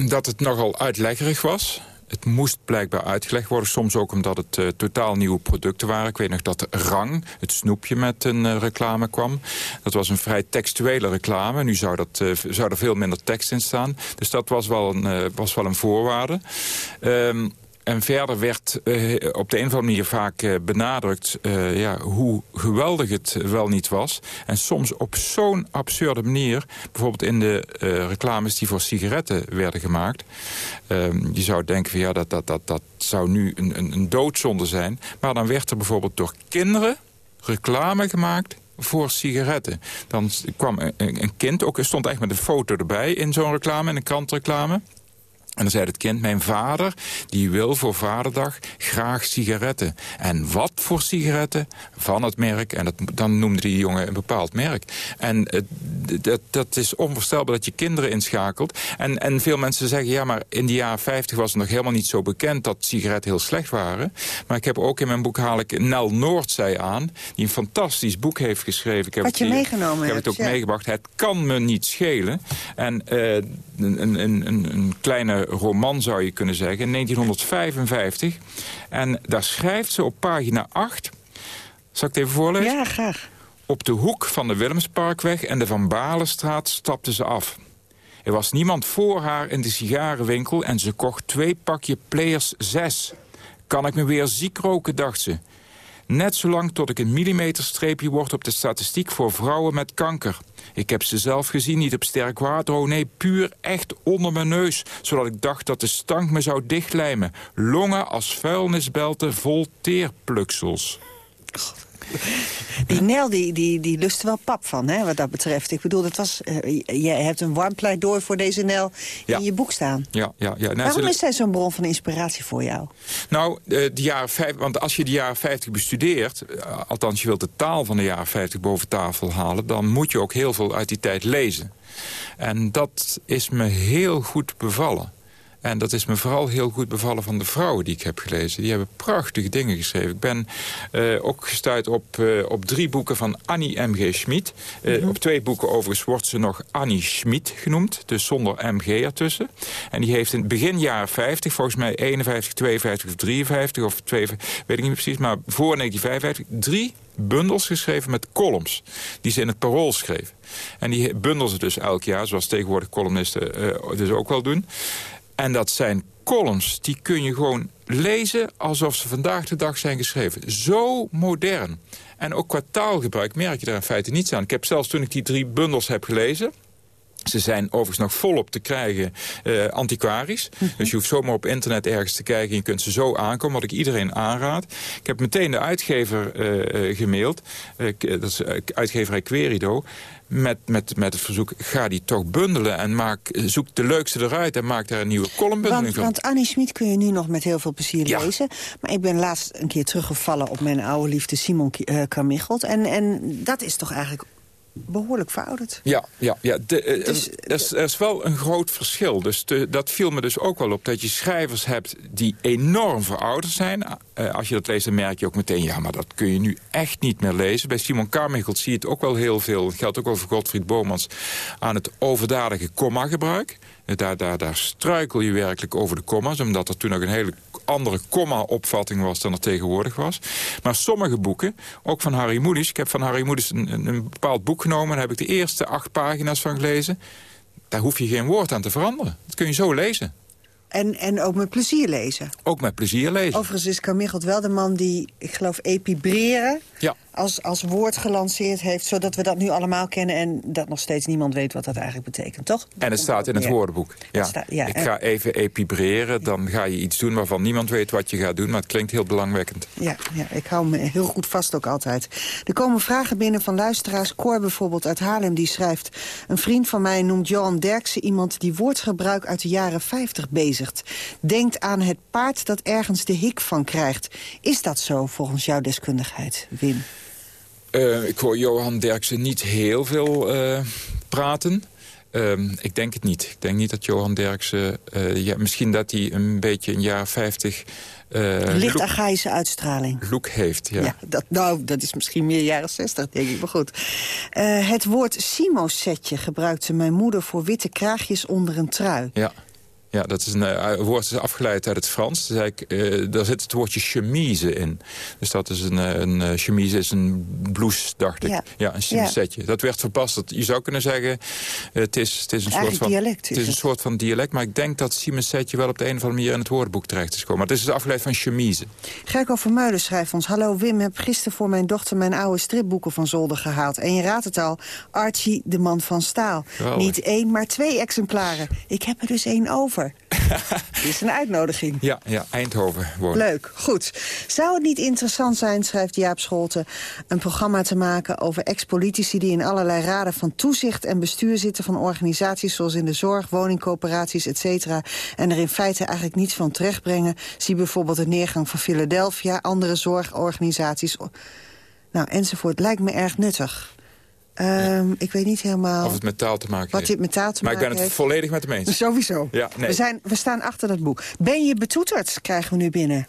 Dat het nogal uitleggerig was. Het moest blijkbaar uitgelegd worden. Soms ook omdat het eh, totaal nieuwe producten waren. Ik weet nog dat Rang, het snoepje met een eh, reclame kwam. Dat was een vrij textuele reclame. Nu zou, dat, eh, zou er veel minder tekst in staan. Dus dat was wel een, was wel een voorwaarde. Ehm, en verder werd eh, op de een of andere manier vaak eh, benadrukt... eh, ja, hoe geweldig het wel niet was. En soms op zo'n absurde manier... bijvoorbeeld in de reclames die voor sigaretten werden gemaakt... ehm, je zou denken van ja, dat, dat, dat, dat zou nu een, een, een doodzonde zijn. Maar dan werd er bijvoorbeeld door kinderen reclame gemaakt voor sigaretten. Dan kwam een, kind, ook stond echt met een foto erbij... in zo'n reclame, in een krantreclame... En dan zei het kind, mijn vader, die wil voor vaderdag graag sigaretten. En wat voor sigaretten? Van het merk. En dat, dan noemde die jongen een bepaald merk. En dat, dat is onvoorstelbaar dat je kinderen inschakelt. En, en veel mensen zeggen, ja, maar in de jaren 50 was het nog helemaal niet zo bekend dat sigaretten heel slecht waren. Maar ik heb ook in mijn boek haal ik Nel Noordzij aan, die een fantastisch boek heeft geschreven. Ik heb Wat het je hier- meegenomen Ik heb het ook ja. meegebracht. Het kan me niet schelen. En eh, een, een, een- een kleine roman zou je kunnen zeggen, in 1955. En daar schrijft ze op pagina 8... Zal ik het even voorlezen? Ja, graag. Op de hoek van de Willemsparkweg en de Van Balenstraat stapte ze af. Er was niemand voor haar in de sigarenwinkel en ze kocht twee pakje Players 6. Kan ik me weer ziek roken, dacht ze. Net zolang tot ik een millimeterstreepje word op de statistiek voor vrouwen met kanker. Ik heb ze zelf gezien, niet op sterk water, oh nee, puur echt onder mijn neus. Zodat ik dacht dat de stank me zou dichtlijmen. Longen als vuilnisbelten vol teerpluksels. Die Nel, die, die, die lust er wel pap van, hè, wat dat betreft. Ik bedoel, dat was, eh, jij hebt een warm pleidooi voor deze Nel Ja. in je boek staan. Ja, ja, ja. Nou, Waarom is zij zo'n bron van inspiratie voor jou? Nou, eh, de jaren vijf, want als je de jaren 50 bestudeert... eh, althans je wilt de taal van de jaren 50 boven tafel halen... dan moet je ook heel veel uit die tijd lezen. En dat is me heel goed bevallen. En dat is me vooral heel goed bevallen van de vrouwen die ik heb gelezen. Die hebben prachtige dingen geschreven. Ik ben eh, ook gestuurd op, eh, op drie boeken van Annie M.G. Schmid. Eh, Op twee boeken overigens wordt ze nog Annie Schmid genoemd. Dus zonder MG ertussen. En die heeft in het begin jaren 50, volgens mij 51, 52 of 53... of 2, weet ik niet meer precies, maar voor 1955... drie bundels geschreven met columns die ze in het parool schreef. En die bundelen ze dus elk jaar, zoals tegenwoordig columnisten dus ook wel doen. En dat zijn columns, die kun je gewoon lezen alsof ze vandaag de dag zijn geschreven. Zo modern. En ook qua taalgebruik merk je daar in feite niets aan. Ik heb zelfs toen ik die drie bundels heb gelezen... Ze zijn overigens nog volop te krijgen eh, antiquarisch. Dus je hoeft zomaar op internet ergens te kijken... en je kunt ze zo aankomen, wat ik iedereen aanraad. Ik heb meteen de uitgever eh, eh, gemaild. Dat is uitgeverij Querido. Met, met, met het verzoek, ga die toch bundelen... en maak, zoek de leukste eruit en maak daar een nieuwe columnbundeling van. want Annie Schmid kun je nu nog met heel veel plezier Ja. lezen. Maar ik ben laatst een keer teruggevallen op mijn oude liefde Simon eh, Carmichelt. En, en dat is toch eigenlijk behoorlijk verouderd. Ja, ja, ja. De, eh, Dus- er, is, er is wel een groot verschil. Dus dat viel me dus ook wel op. Dat je schrijvers hebt die enorm verouderd zijn. Eh, als je dat leest, dan merk je ook meteen... ja, maar dat kun je nu echt niet meer lezen. Bij Simon Carmichael zie je het ook wel heel veel... dat geldt ook wel voor Godfried Bomans... aan het overdadige komma-gebruik. Eh, Daar, daar, daar struikel je werkelijk over de komma's... omdat er toen nog een hele andere komma-opvatting was dan er tegenwoordig was. Maar sommige boeken, ook van Harry Moedis... ik heb van Harry Moedis een, een, bepaald boek genomen... daar heb ik de eerste acht pagina's van gelezen. Daar hoef je geen woord aan te veranderen. Dat kun je zo lezen. En, en ook met plezier lezen. Ook met plezier lezen. Overigens is Carmichelt wel de man die, ik geloof, epibreren... Ja. Als, als woord gelanceerd heeft... zodat we dat nu allemaal kennen en dat nog steeds niemand weet wat dat eigenlijk betekent, toch? En het staat in het woordenboek. Ja. staat- ja, Ik ga even epibreren, dan ga je iets doen waarvan niemand weet wat je gaat doen. Maar het klinkt heel belangwekkend. Ja, ja, ik hou me heel goed vast ook altijd. Er komen vragen binnen van luisteraars. Cor bijvoorbeeld uit Haarlem, die schrijft... een vriend van mij noemt Johan Derksen iemand... die woordgebruik uit de jaren 50 bezigt. Denkt aan het paard dat ergens de hik van krijgt. Is dat zo volgens jouw deskundigheid, Wim? Eh, ik hoor Johan Derksen niet heel veel eh, praten. Ehm, ik denk het niet. Ik denk niet dat Johan Derksen... eh, ja, misschien dat hij een beetje een jaar 50 eh Licht uitstraling. look heeft. Ja. Ja, dat, nou, dat is misschien meer jaren 60, denk ik, maar goed. Het woord Simo-setje gebruikte mijn moeder voor witte kraagjes onder een trui. Ja. Ja, dat is een eh, woord dat is afgeleid uit het Frans. Dus daar zit het woordje chemise in. Dus dat is een, eh, een chemise is een blouse, dacht ik. Ja. Ja, een chemisetje. Dat werd verpast. Dat, je zou kunnen zeggen, het is, het is een soort van dialect Het is een soort van dialect, maar ik denk dat chemisetje wel op de een of andere manier in het woordenboek terecht is gekomen. Maar het is dus afgeleid van chemise. Gerco Vermeulen schrijft ons... Hallo Wim, heb gisteren voor mijn dochter mijn oude stripboeken van zolder gehaald. En je raadt het al, Archie, de man van staal. Geweldig. Niet één, maar twee exemplaren. Ik heb er dus één over. Dit is een uitnodiging. Ja, ja Eindhoven wonen. Leuk, goed. Zou het niet interessant zijn, schrijft Jaap Scholten... een programma te maken over ex-politici... die in allerlei raden van toezicht en bestuur zitten... van organisaties zoals in de zorg, woningcoöperaties, et cetera... en er in feite eigenlijk niets van terechtbrengen. Zie bijvoorbeeld de neergang van Philadelphia, andere zorgorganisaties... Nou, enzovoort. Lijkt me erg nuttig. Ehm, Ik weet niet helemaal Of het met taal te maken wat heeft. dit met taal te maar ik ben het heeft. volledig met hem eens. Sowieso. Ja, nee. we, zijn, we staan achter dat boek. Ben je betoeterd, krijgen we nu binnen.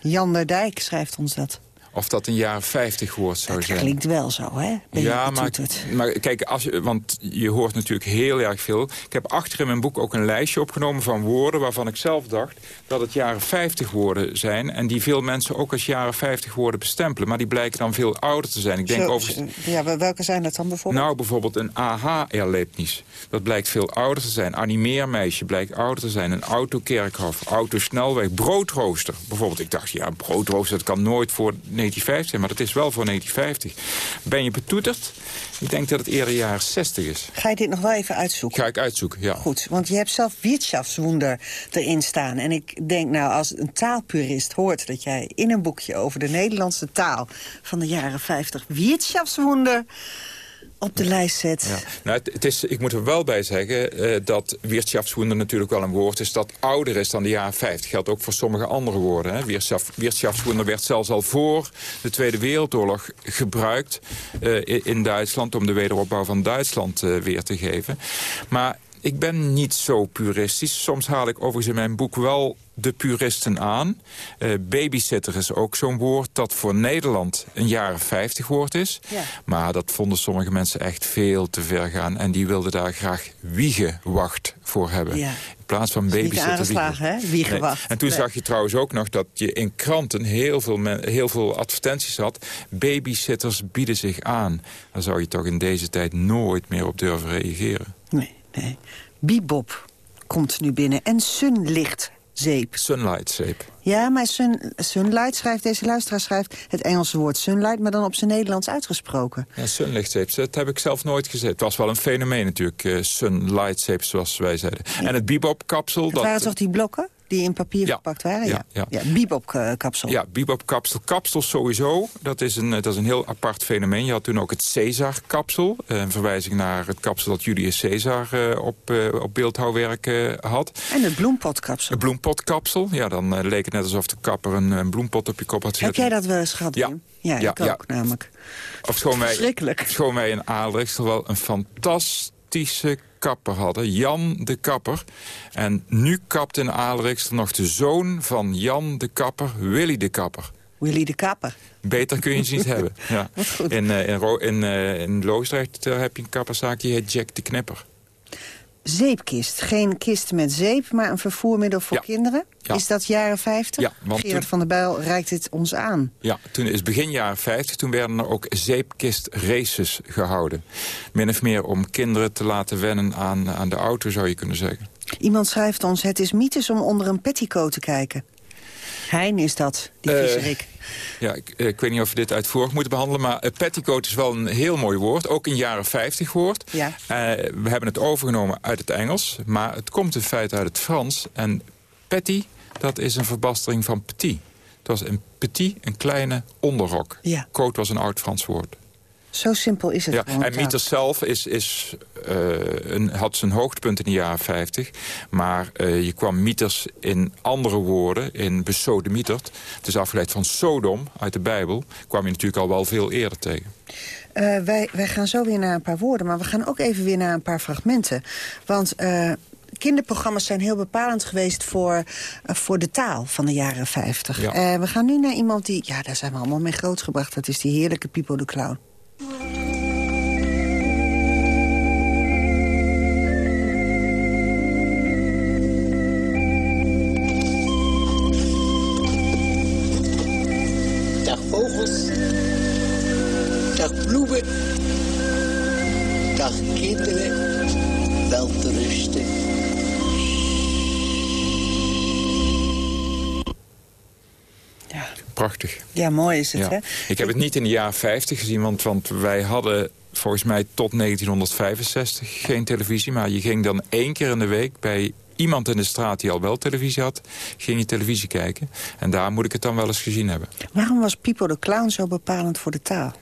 Jan der Dijk schrijft ons dat. Of dat een jaren 50 woord zou zijn. Klinkt wel zo, hè? Ben je ja, maar, maar kijk, als je, want je hoort natuurlijk heel erg veel. Ik heb achter in mijn boek ook een lijstje opgenomen van woorden... waarvan ik zelf dacht dat het jaren 50 woorden zijn... en die veel mensen ook als jaren 50 woorden bestempelen. Maar die blijken dan veel ouder te zijn. Ik denk Zo- overigens... Ja, wel- welke zijn dat dan bijvoorbeeld? Nou, bijvoorbeeld een aha-erlebnis. Dat blijkt veel ouder te zijn. Animeermeisje blijkt ouder te zijn. Een autokerkhof, autosnelweg, broodrooster. Bijvoorbeeld, ik dacht, ja, broodrooster, dat kan nooit voor 1950 zijn. Maar dat is wel voor 1950. Ben je betoeterd? Ik denk dat het eerder jaren 60 is. Ga je dit nog wel even uitzoeken? Ga ik uitzoeken, ja. Goed, want je hebt zelf Wirtschaftswunder erin staan. En ik denk nou, als een taalpurist hoort dat jij in een boekje over de Nederlandse taal van de jaren 50 Wirtschaftswunder op de lijst zet. Ja. Nou, het, het is, ik moet er wel bij zeggen eh, dat Wirtschaftswunder natuurlijk wel een woord is... dat ouder is dan de jaren 50. Geldt ook voor sommige andere woorden. Hè. Wirtschaftswunder werd zelfs al voor de Tweede Wereldoorlog gebruikt... eh, in- in Duitsland om de wederopbouw van Duitsland eh, weer te geven. Maar ik ben niet zo puristisch. Soms haal ik overigens in mijn boek wel de puristen aan. Eh, babysitter is ook zo'n woord dat voor Nederland een jaren 50 woord is. Ja. Maar dat vonden sommige mensen echt veel te ver gaan. En die wilden daar graag wiegewacht voor hebben. Ja. In plaats van babysitter. Wiegewacht. Nee. En toen Nee. zag je trouwens ook nog dat je in kranten heel veel, men- heel veel advertenties had. Babysitters bieden zich aan. Daar zou je toch in deze tijd nooit meer op durven reageren. Nee, nee. Bebop komt nu binnen. En Sunlichtzeep. Sunlightzeep. Ja, maar sun, Sunlight schrijft, deze luisteraar schrijft het Engelse woord Sunlight... maar dan op zijn Nederlands uitgesproken. Ja, sunlichtzeep, dat heb ik zelf nooit gezet. Het was wel een fenomeen natuurlijk, eh sunlightzeep zoals wij zeiden. En het bebop-kapsel... Het dat waren toch die blokken die in papier verpakt waren? ja, ja. ja Bebop-kapsel. Ja, bebop-kapsel. Kapsel sowieso. Dat is, een, dat is een heel apart fenomeen. Je had toen ook het Caesar-kapsel. eh, Een verwijzing naar het kapsel dat Julius Caesar eh, op, eh, op beeldhouwwerk had. En het bloempotkapsel. Het bloempotkapsel. Ja, dan leek het net alsof de kapper een, een bloempot op je kop had Heb zitten. jij dat wel eens gehad, Ja. Wim? Ja, Ja, ik ook ja. namelijk. Of schoon wij, Verschrikkelijk. schoon wij in wel een fantastische kapper hadden. Jan de Kapper. En nu kapt in Adelrecht nog de zoon van Jan de Kapper, Willy de Kapper. Willy de Kapper. Beter kun je ze niet hebben. Ja. In, eh, in, Ro- in, eh, in Loosdrecht eh, heb je een kapperszaak die heet Jack de Knipper. Zeepkist. Geen kist met zeep, maar een vervoermiddel voor Ja. kinderen. Ja. Is dat jaren 50? Ja, want Gerard toen- van der Bijl reikt dit ons aan. Ja, toen is begin jaren 50, toen werden er ook zeepkistraces gehouden. Min of meer om kinderen te laten wennen aan, aan de auto, zou je kunnen zeggen. Iemand schrijft ons, het is mythes om onder een petticoat te kijken. Hein is dat, die Eh, viezerik. Ja, ik, eh, ik weet niet of we dit uitvoerig moeten behandelen... maar uh, petticoat is wel een heel mooi woord. Ook een jaren 50 woord. Ja. We hebben het overgenomen uit het Engels. Maar het komt in feite uit het Frans. En petty, dat is een verbastering van petit. Het was een petit, een kleine onderrok. Ja. Coat was een oud Frans woord. Zo simpel is het Ja, gewoon. en. Mieters zelf is, is, eh, een, had zijn hoogtepunt in de jaren 50. Maar eh, je kwam Mieters in andere woorden, in besodemieterd. Het is afgeleid van Sodom uit de Bijbel. Kwam je natuurlijk al wel veel eerder tegen. Eh, wij, wij gaan zo weer naar een paar woorden, maar we gaan ook even weer naar een paar fragmenten. Want kinderprogramma's zijn heel bepalend geweest voor, voor de taal van de jaren 50. Ja. Eh, we gaan nu naar iemand die, ja, daar zijn we allemaal mee grootgebracht. Dat is die heerlijke Pipo de Clown. Dag Ja, mooi is het, Ja. hè? Ik heb het niet in de jaren 50 gezien, want, want wij hadden volgens mij tot 1965 geen televisie. Maar je ging dan één keer in de week bij iemand in de straat die al wel televisie had... ging je televisie kijken. En daar moet ik het dan wel eens gezien hebben. Waarom was Pipo de Clown zo bepalend voor de taal?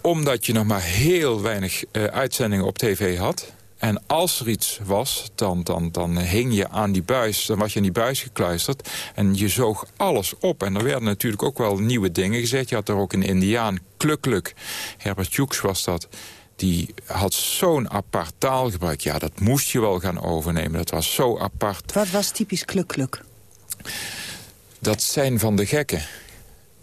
Omdat je nog maar heel weinig eh, uitzendingen op tv had. En als er iets was, dan, dan, dan hing je aan die buis. Dan was je aan die buis gekluisterd. En je zoog alles op. En er werden natuurlijk ook wel nieuwe dingen gezegd. Je had er ook een indiaan, Klukluk. Herbert Hughes was dat. Die had zo'n apart taalgebruik. Ja, dat moest je wel gaan overnemen. Dat was zo apart. Wat was typisch kluk-kluk? Dat zijn van de gekken.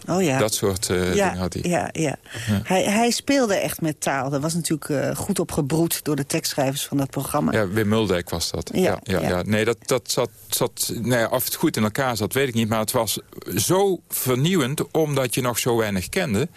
Oh ja. Dat soort eh, ja, dingen had hij. Ja, ja. Hij, hij speelde echt met taal. Dat was natuurlijk eh, goed opgebroed door de tekstschrijvers van dat programma. Ja, Wim Muldijk was dat. Ja, Ja, ja. Nee, dat, dat zat... zat nou ja, of het goed in elkaar zat, weet ik niet. Maar het was zo vernieuwend, omdat je nog zo weinig kende...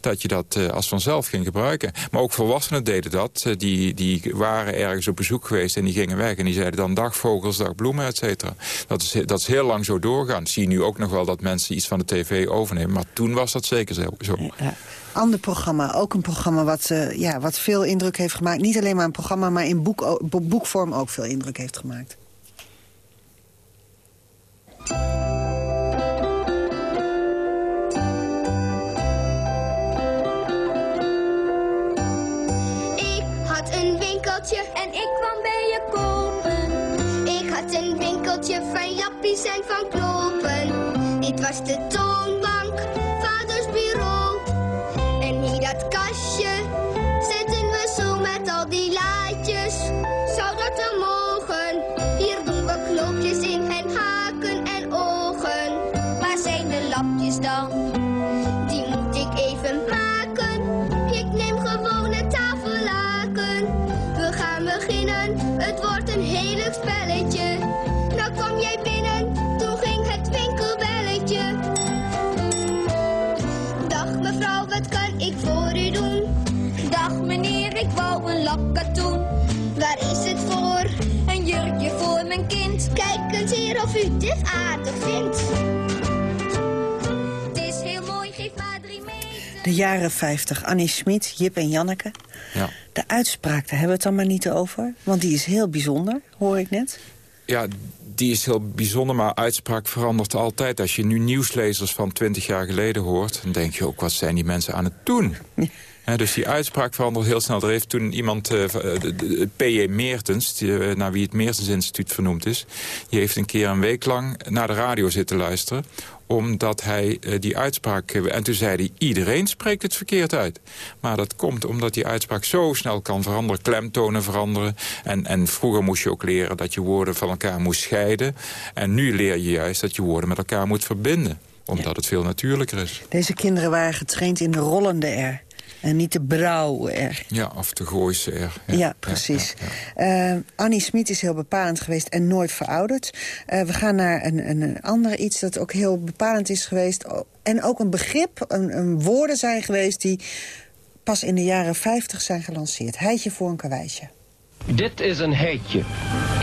dat je dat eh, als vanzelf ging gebruiken. Maar ook volwassenen deden dat. Die, die waren ergens op bezoek geweest en die gingen weg. En die zeiden dan dag vogels, dag bloemen, et cetera. Dat is, dat is heel lang zo doorgaan. Zie je nu ook nog wel dat mensen iets van de tv overnemen. Maar toen was dat zeker zo. Ja. Ander programma, ook een programma wat, eh, ja, wat veel indruk heeft gemaakt. Niet alleen maar een programma, maar in boek, boekvorm ook veel indruk heeft gemaakt. Ik had een winkeltje en ik kwam bij je kopen. Ik had een winkeltje van jappies en van knopen. Dit was de toonbank, dan? Die moet ik even maken. Ik neem gewoon een tafellaken. We gaan beginnen, het wordt een heel spelletje. Nou kwam jij binnen, toen ging het winkelbelletje. Dag mevrouw, wat kan ik voor u doen? Dag meneer, ik wou een lap katoen. Waar is het voor? Een jurkje voor mijn kind. Kijk eens hier of u dit aardig vindt. De jaren 50, Annie Schmid, Jip en Janneke. Ja. De uitspraak, daar hebben we het dan maar niet over. Want die is heel bijzonder, hoor ik net. Ja, die is heel bijzonder, maar uitspraak verandert altijd. Als je nu nieuwslezers van 20 jaar geleden hoort... dan denk je ook, wat zijn die mensen aan het doen? Dus die uitspraak verandert heel snel. Er heeft toen iemand, eh, eh, P.J. Meertens... Die, eh, naar wie het Meertens Instituut vernoemd is... die heeft een keer een week lang naar de radio zitten luisteren omdat hij die uitspraak... en toen zei hij, iedereen spreekt het verkeerd uit. Maar dat komt omdat die uitspraak zo snel kan veranderen. Klemtonen veranderen. En, en vroeger moest je ook leren dat je woorden van elkaar moest scheiden. En nu leer je juist dat je woorden met elkaar moet verbinden. Omdat het veel natuurlijker is. Deze kinderen waren getraind in de rollende R. En niet de brouwe R. Ja, of de Gooise er. Ja, precies. Eh, Annie Smit is heel bepalend geweest en nooit verouderd. Eh, we gaan naar een, een, ander iets dat ook heel bepalend is geweest. En ook een begrip, een, een woorden zijn geweest... die pas in de jaren 50 zijn gelanceerd. Heitje voor een karweitje. Dit is een heitje.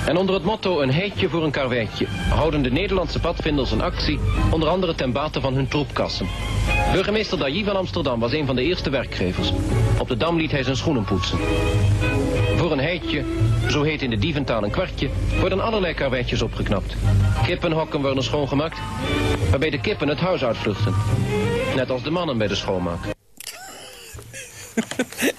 En onder het motto een heitje voor een karweitje houden de Nederlandse padvinders een actie, onder andere ten bate van hun troepkassen. Burgemeester Dailly van Amsterdam was een van de eerste werkgevers. Op de Dam liet hij zijn schoenen poetsen. Voor een heitje, zo heet in de dieventaal een kwartje, worden allerlei karweitjes opgeknapt. Kippenhokken worden schoongemaakt, waarbij de kippen het huis uitvluchten. Net als de mannen bij de schoonmaak.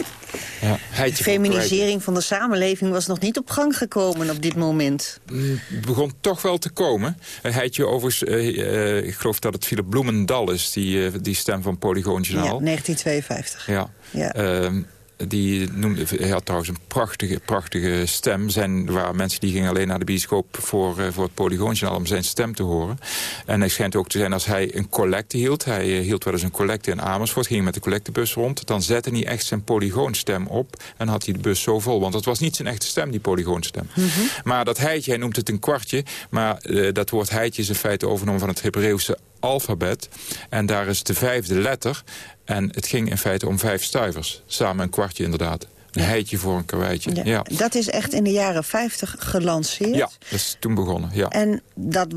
De feminisering van de samenleving was nog niet op gang gekomen op dit moment. Mm, begon toch wel te komen. Een heitje overigens, eh, eh, ik geloof dat het Philip Bloemendal is, die, eh, die stem van Polygoon Ja, Journaal. 1952. Ja. Ja. Die noemde, hij had trouwens een prachtige, prachtige stem. Zijn, er waren mensen die gingen alleen naar de bioscoop voor, eh, voor het Polygoonjournaal om zijn stem te horen. En hij schijnt ook te zijn als hij een collecte hield. Hij eh, hield wel eens een collecte in Amersfoort, ging met de collectebus rond. Dan zette hij echt zijn polygoonstem op en had hij de bus zo vol. Want het was niet zijn echte stem, die polygoonstem. Maar dat heitje, hij noemt het een kwartje. Maar eh, dat woord heitje is in feite overgenomen van het Hebreeuwse alfabet. En daar is de vijfde letter. En het ging in feite om vijf stuivers. Samen een kwartje inderdaad. Een heitje voor een karweitje. Ja. Ja. Dat is echt in de jaren 50 gelanceerd. dat is toen begonnen. Ja. En dat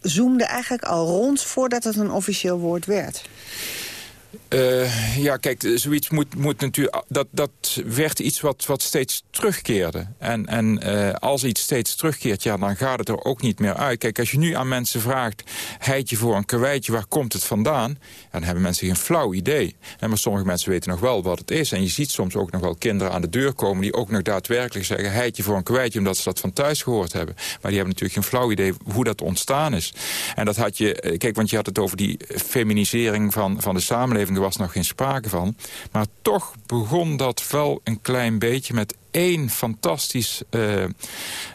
zoomde eigenlijk al rond voordat het een officieel woord werd. Uh, ja, kijk, zoiets moet, moet natuurlijk... Dat, dat werd iets wat, wat steeds terugkeerde. En, en uh, als iets steeds terugkeert, ja, dan gaat het er ook niet meer uit. Kijk, als je nu aan mensen vraagt... heitje voor een karweitje, waar komt het vandaan? Dan hebben mensen geen flauw idee. En maar sommige mensen weten nog wel wat het is. En je ziet soms ook nog wel kinderen aan de deur komen... die ook nog daadwerkelijk zeggen heitje voor een karweitje... omdat ze dat van thuis gehoord hebben. Maar die hebben natuurlijk geen flauw idee hoe dat ontstaan is. En dat had je... Kijk, want je had het over die feminisering van, van de samenleving was nog geen sprake van. Maar toch begon dat wel een klein beetje met één fantastisch, uh,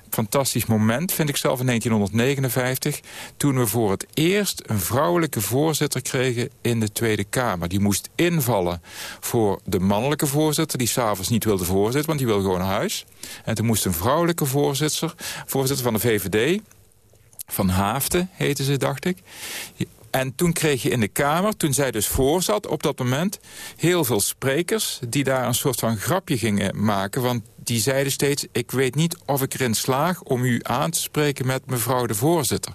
fantastisch moment, vind ik zelf, in 1959. Toen we voor het eerst een vrouwelijke voorzitter kregen in de Tweede Kamer. Die moest invallen voor de mannelijke voorzitter, die s'avonds niet wilde voorzitten, want die wilde gewoon naar huis. En toen moest een vrouwelijke voorzitter, voorzitter van de VVD... Van Haafden heette ze, dacht ik. En toen kreeg je in de Kamer, toen zij dus voor zat op dat moment... heel veel sprekers die daar een soort van grapje gingen maken. Want die zeiden steeds, ik weet niet of ik erin slaag... om u aan te spreken met mevrouw de voorzitter.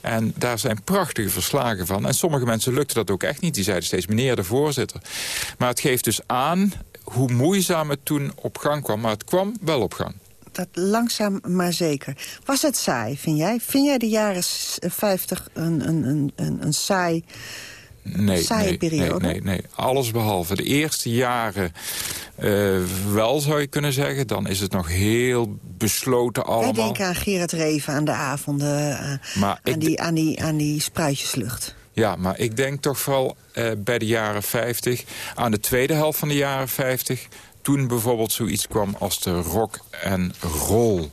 En daar zijn prachtige verslagen van. En sommige mensen lukte dat ook echt niet. Die zeiden steeds, meneer de voorzitter. Maar het geeft dus aan hoe moeizaam het toen op gang kwam. Maar het kwam wel op gang dat langzaam maar zeker. Was het saai, vind jij? Vind jij de jaren 50 een, een, een, een, een saai... Nee, saaie nee, periode? nee, nee, nee, alles behalve. De eerste jaren uh, wel, zou je kunnen zeggen. Dan is het nog heel besloten allemaal. Wij denken aan Gerard Reven, aan de avonden, maar aan, die, aan, die, aan die spruitjeslucht. Ja, maar ik denk toch vooral uh, bij de jaren 50... aan de tweede helft van de jaren 50 toen bijvoorbeeld zoiets kwam als de rock en roll.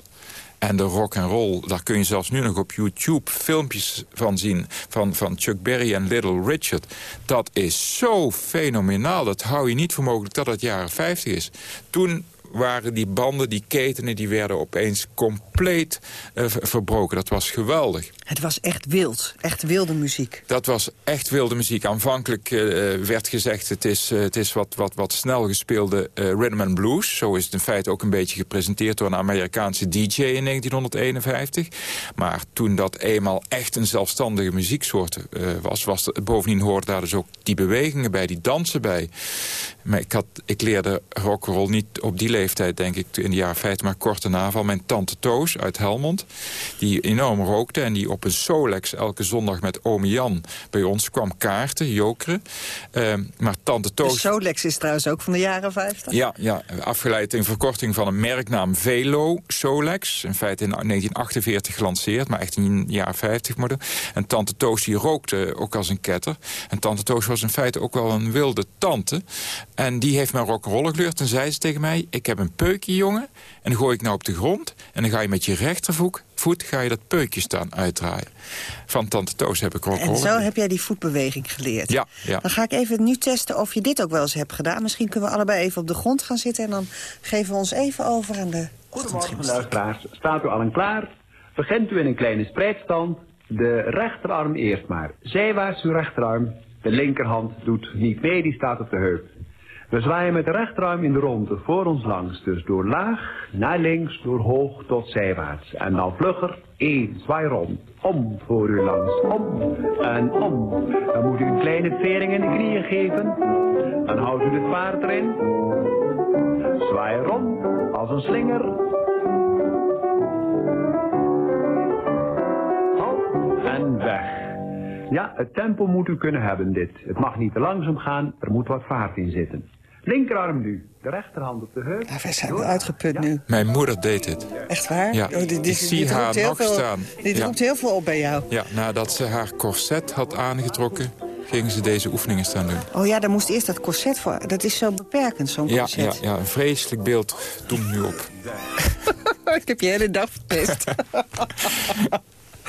En de rock and roll, daar kun je zelfs nu nog op YouTube filmpjes van zien... van, van Chuck Berry en Little Richard. Dat is zo fenomenaal, dat hou je niet voor mogelijk dat het jaren 50 is. Toen waren die banden, die ketenen, die werden opeens compleet uh, verbroken. Dat was geweldig. Het was echt wild, echt wilde muziek. Dat was echt wilde muziek. Aanvankelijk uh, werd gezegd, het is, uh, het is wat, wat, wat snel gespeelde rhythm and blues. Zo is het in feite ook een beetje gepresenteerd door een Amerikaanse DJ in 1951. Maar toen dat eenmaal echt een zelfstandige muzieksoort was, was bovendien hoorden daar dus ook die bewegingen bij, die dansen bij. Maar ik, had, ik leerde rock'n'roll niet op die leeftijd, denk ik, in de jaren 50, maar kort daarna van mijn tante Toos uit Helmond. Die enorm rookte en die op een Solex elke zondag met ome Jan bij ons kwam kaarten, jokeren. Uh, maar tante Toos... De Solex is trouwens ook van de jaren 50? Ja, ja afgeleid in verkorting van een merknaam Velo Solex. In feite in 1948 gelanceerd, maar echt in de jaren 50 model. En tante Toos die rookte ook als een ketter. En tante Toos was in feite ook wel een wilde tante. En die heeft mij rock'n'roll geleerd. En zei ze tegen mij, ik heb een peukje, jongen. En dan gooi ik nou op de grond. En dan ga je met je rechtervoet voet, ga je dat peukje staan uitdraaien. Van Tante Toos heb ik rock'n'roll. En zo heb jij die voetbeweging geleerd. Ja, ja. Dan ga ik even nu testen of je dit ook wel eens hebt gedaan. Misschien kunnen we allebei even op de grond gaan zitten. En dan geven we ons even over aan de Goedemorgen luisteraars. Staat u allen klaar? Begint u in een kleine spreidstand. De rechterarm eerst maar. Zijwaarts uw rechterarm. De linkerhand doet niet mee, die staat op de heup. We zwaaien met de rechterarm in de ronde voor ons langs. Dus door laag, naar links, door hoog tot zijwaarts. En dan vlugger, één, zwaai rond. Om voor u langs, om en om. Dan moet u een kleine vering in de knieën geven. Dan houdt u het paard erin. Zwaai rond, als een slinger. Hop en weg. Ja, het tempo moet u kunnen hebben dit. Het mag niet te langzaam gaan, er moet wat vaart in zitten. Linkerarm nu, de rechterhand op de heup. Ja, wij zijn wel uitgeput nu. Mijn moeder deed het. Echt waar? Ja, Oh, dit- dit- ik zie dit haar nog veel- staan. Dit Ja. roept heel veel op bij jou. Ja, nadat ze haar corset had aangetrokken, gingen ze deze oefeningen staan doen. Oh ja, daar moest eerst dat corset voor. Dat is zo beperkend, zo'n Ja, corset. ja, ja, een vreselijk beeld doemt nu op. ik heb je hele dag verpest.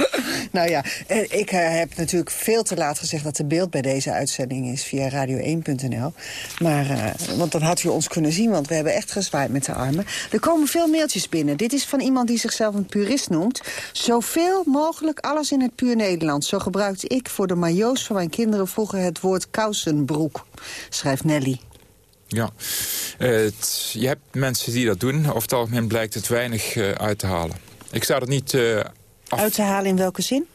nou ja, eh, ik eh, heb natuurlijk veel te laat gezegd dat er beeld bij deze uitzending is via radio1.nl. Maar, eh, want dan had u ons kunnen zien, want we hebben echt gezwaaid met de armen. Er komen veel mailtjes binnen. Dit is van iemand die zichzelf een purist noemt. Zoveel mogelijk alles in het puur Nederlands. Zo gebruikte ik voor de majo's van mijn kinderen vroeger het woord kousenbroek, schrijft Nelly. Ja, het- je hebt mensen die dat doen. Over het algemeen blijkt het weinig uit te halen. Ik sta er niet af Uit te halen in welke zin?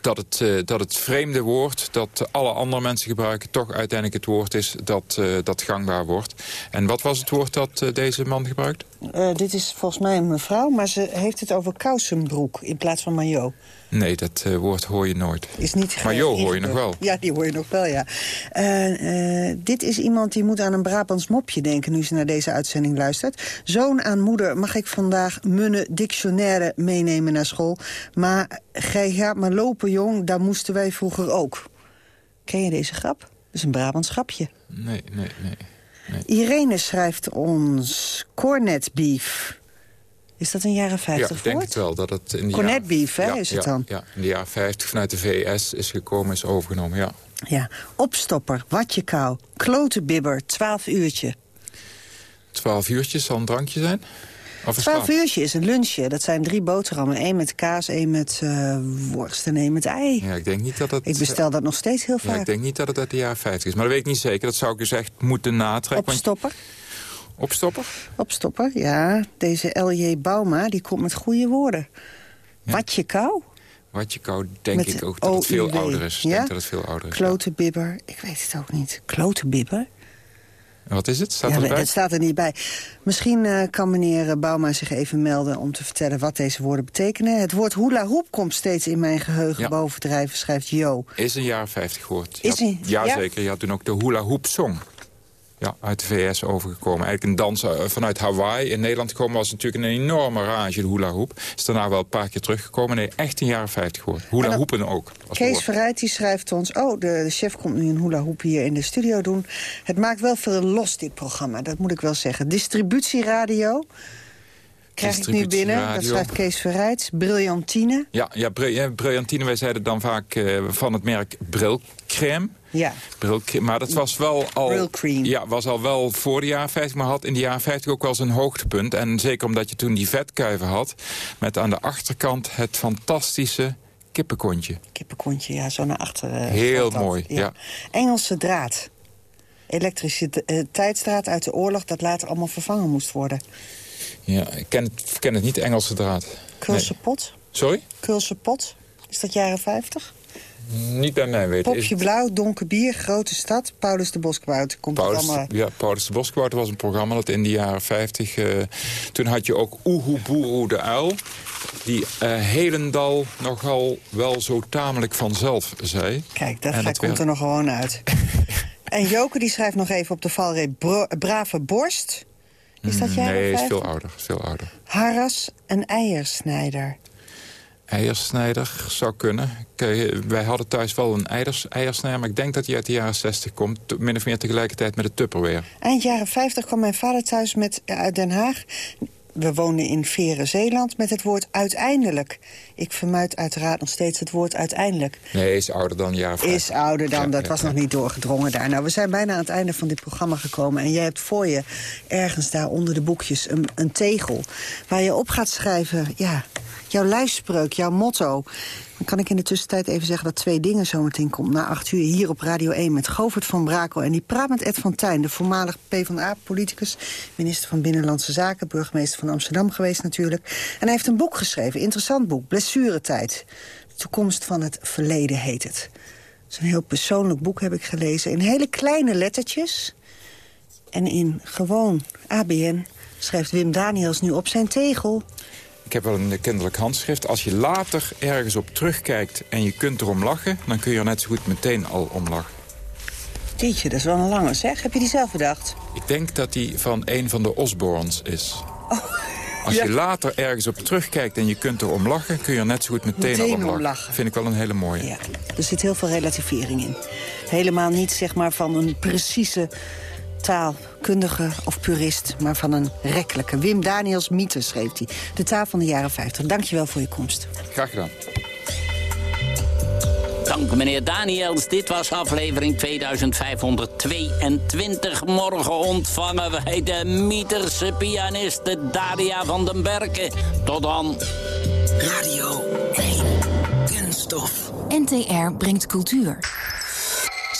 dat het, eh, dat het vreemde woord dat alle andere mensen gebruiken... toch uiteindelijk het woord is dat, eh, dat gangbaar wordt. En wat was het woord dat eh, deze man gebruikt? Eh, dit is volgens mij een mevrouw, maar ze heeft het over kousenbroek in plaats van maillot. Nee, dat eh, woord hoor je nooit. Is niet Jo hoor je nog wel. Ja, die hoor je nog wel, ja. Eh, dit is iemand die moet aan een Brabants mopje denken... nu ze naar deze uitzending luistert. Zoon aan moeder, mag ik vandaag munne dictionaire meenemen naar school? Maar gij gaat maar lopen, jong, daar moesten wij vroeger ook. Ken je deze grap? Dat is een Brabants grapje. Nee, nee, nee. Irene schrijft ons cornet beef. Is dat een jaren Ja, 50 ik denk het wel. Dat het in Cornet beef, hè, ja, is het ja, dan? Ja, in de jaren 50 vanuit de VS is gekomen, is overgenomen, ja. Ja, opstopper, watje kou, klotenbibber, 12 uurtje. 12 uurtjes zal een drankje zijn? Of een 12 slaap? uurtje is een lunchje. Dat zijn drie boterhammen. één met kaas, één met eh, worst en één met ei. Ja, ik denk niet dat het... Ik bestel dat nog steeds heel Ja, vaak. ik denk niet dat het uit de jaren 50 is. Maar dat weet ik niet zeker. Dat zou ik dus echt moeten natrekken. want- Opstopper? Opstopper? Opstopper, ja. Deze L.J. Bauma, die komt met goede woorden. Watje kou, Wat je kou, denk Met ik ook dat het veel ouder is. Ik Ja? denk dat het veel ouder is. klotenbibber. Ik weet het ook niet. Klotenbibber? En Wat is het? Staat ja, nee, erbij? dat staat er niet bij. Misschien eh, kan meneer eh, Bauma zich even melden om te vertellen wat deze woorden betekenen. Het woord hula hoop komt steeds in mijn geheugen Ja. bovendrijven, schrijft Jo. Is een jaren 50 woord. Is Ja? zeker. Je had toen ook de hula hoop song. Ja, uit de VS overgekomen. Eigenlijk een dans eh, vanuit Hawaii. In Nederland gekomen was natuurlijk een enorme rage, de hula hoop. Is daarna wel een paar keer teruggekomen. Nee, echt een jaren 50 woord. Hula hoepen ook. Kees woord. Verrijt die schrijft ons... oh, de, de chef komt nu een hula hoop hier in de studio doen. Het maakt wel veel los, dit programma. Dat moet ik wel zeggen. Distributieradio krijg ik nu binnen. Dat schrijft Kees Verrijt. Brilliantine. Ja, ja, Bri- ja, Brilliantine, wij zeiden dan vaak eh, van het merk Brilcrème. Ja. Brilcrème, maar dat was wel al... Ja, was al wel voor de jaren 50, maar had in de jaren 50 ook wel zijn hoogtepunt. En zeker omdat je toen die vetkuiven had, met aan de achterkant het fantastische kippenkontje. Kippenkontje, ja, zo naar achter. eh, Heel mooi, ja. Engelse draad. Elektrische eh, tijdsdraad uit de oorlog... dat later allemaal vervangen moest worden. Ja, ik ken het, ken het niet, de Engelse draad. Kulse Nee. pot. Sorry? Kulse pot. Is dat jaren 50? Niet bij mij weten. Popje het- blauw, donker bier, grote stad. Paulus de Boskwoud. Komt Paulus, allemaal... ja, Paulus de Boskwoud was een programma dat in de jaren 50... eh, toen had je ook Oehoe Boeroe de Uil... die eh Helendal nogal wel zo tamelijk vanzelf zei. Kijk, dat, komt werd- er nog gewoon uit. en Joke die schrijft nog even op de valreep... brave borst. Is dat Mm, jaren Nee, is 50? veel ouder. is Veel ouder. Harras en eiersnijder. Eiersnijder zou kunnen. Kijk, wij hadden thuis wel een eiers, eiersnijder... maar ik denk dat die uit de jaren 60 komt. Min of meer tegelijkertijd met de Tupperware. Eind jaren 50 kwam mijn vader thuis met, eh, uit Den Haag. We woonden in Veren, Zeeland, met het woord uiteindelijk. Ik vermuid uiteraard nog steeds het woord uiteindelijk. Nee, is ouder dan 50. Is ouder dan, Ja, dat ja, was ja. nog niet doorgedrongen daar. Nou, we zijn bijna aan het einde van dit programma gekomen. En jij hebt voor je, ergens daar onder de boekjes, een, een tegel... waar je op gaat schrijven, ja, jouw lijfspreuk, jouw motto. Dan kan ik in de tussentijd even zeggen dat twee dingen zometeen komt. Na acht uur hier op Radio 1 met Govert van Brakel. En die praat met Ed van Tijn, de voormalig PvdA-politicus... minister van Binnenlandse Zaken, burgemeester van Amsterdam geweest natuurlijk. En hij heeft een boek geschreven, interessant boek, Blessuretijd. De toekomst van het verleden heet het. Het is een heel persoonlijk boek, heb ik gelezen. In hele kleine lettertjes. En in gewoon ABN schrijft Wim Daniels nu op zijn tegel... Ik heb wel een kinderlijk handschrift. Als je later ergens op terugkijkt en je kunt erom lachen... dan kun je er net zo goed meteen al om lachen. Jeetje, dat is wel een lange zeg. Heb je die zelf bedacht? Ik denk dat die van een van de Osborns is. Als ja. je later ergens op terugkijkt en je kunt erom lachen... kun je er net zo goed meteen, Meteen al om om lachen. lachen. Vind ik wel een hele mooie. Ja, er zit heel veel relativering in. Helemaal niet zeg maar van een precieze taalkundige of purist... maar van een rekkelijke. Wim Daniels Mythe schreef hij. De taal van de jaren 50. Dankjewel voor je komst. Graag gedaan. Dank meneer Daniels. Dit was aflevering 2522. Morgen ontvangen wij de Mieterse pianiste Daria van den Berken. Tot dan. Radio 1. Kunststof. NTR brengt cultuur.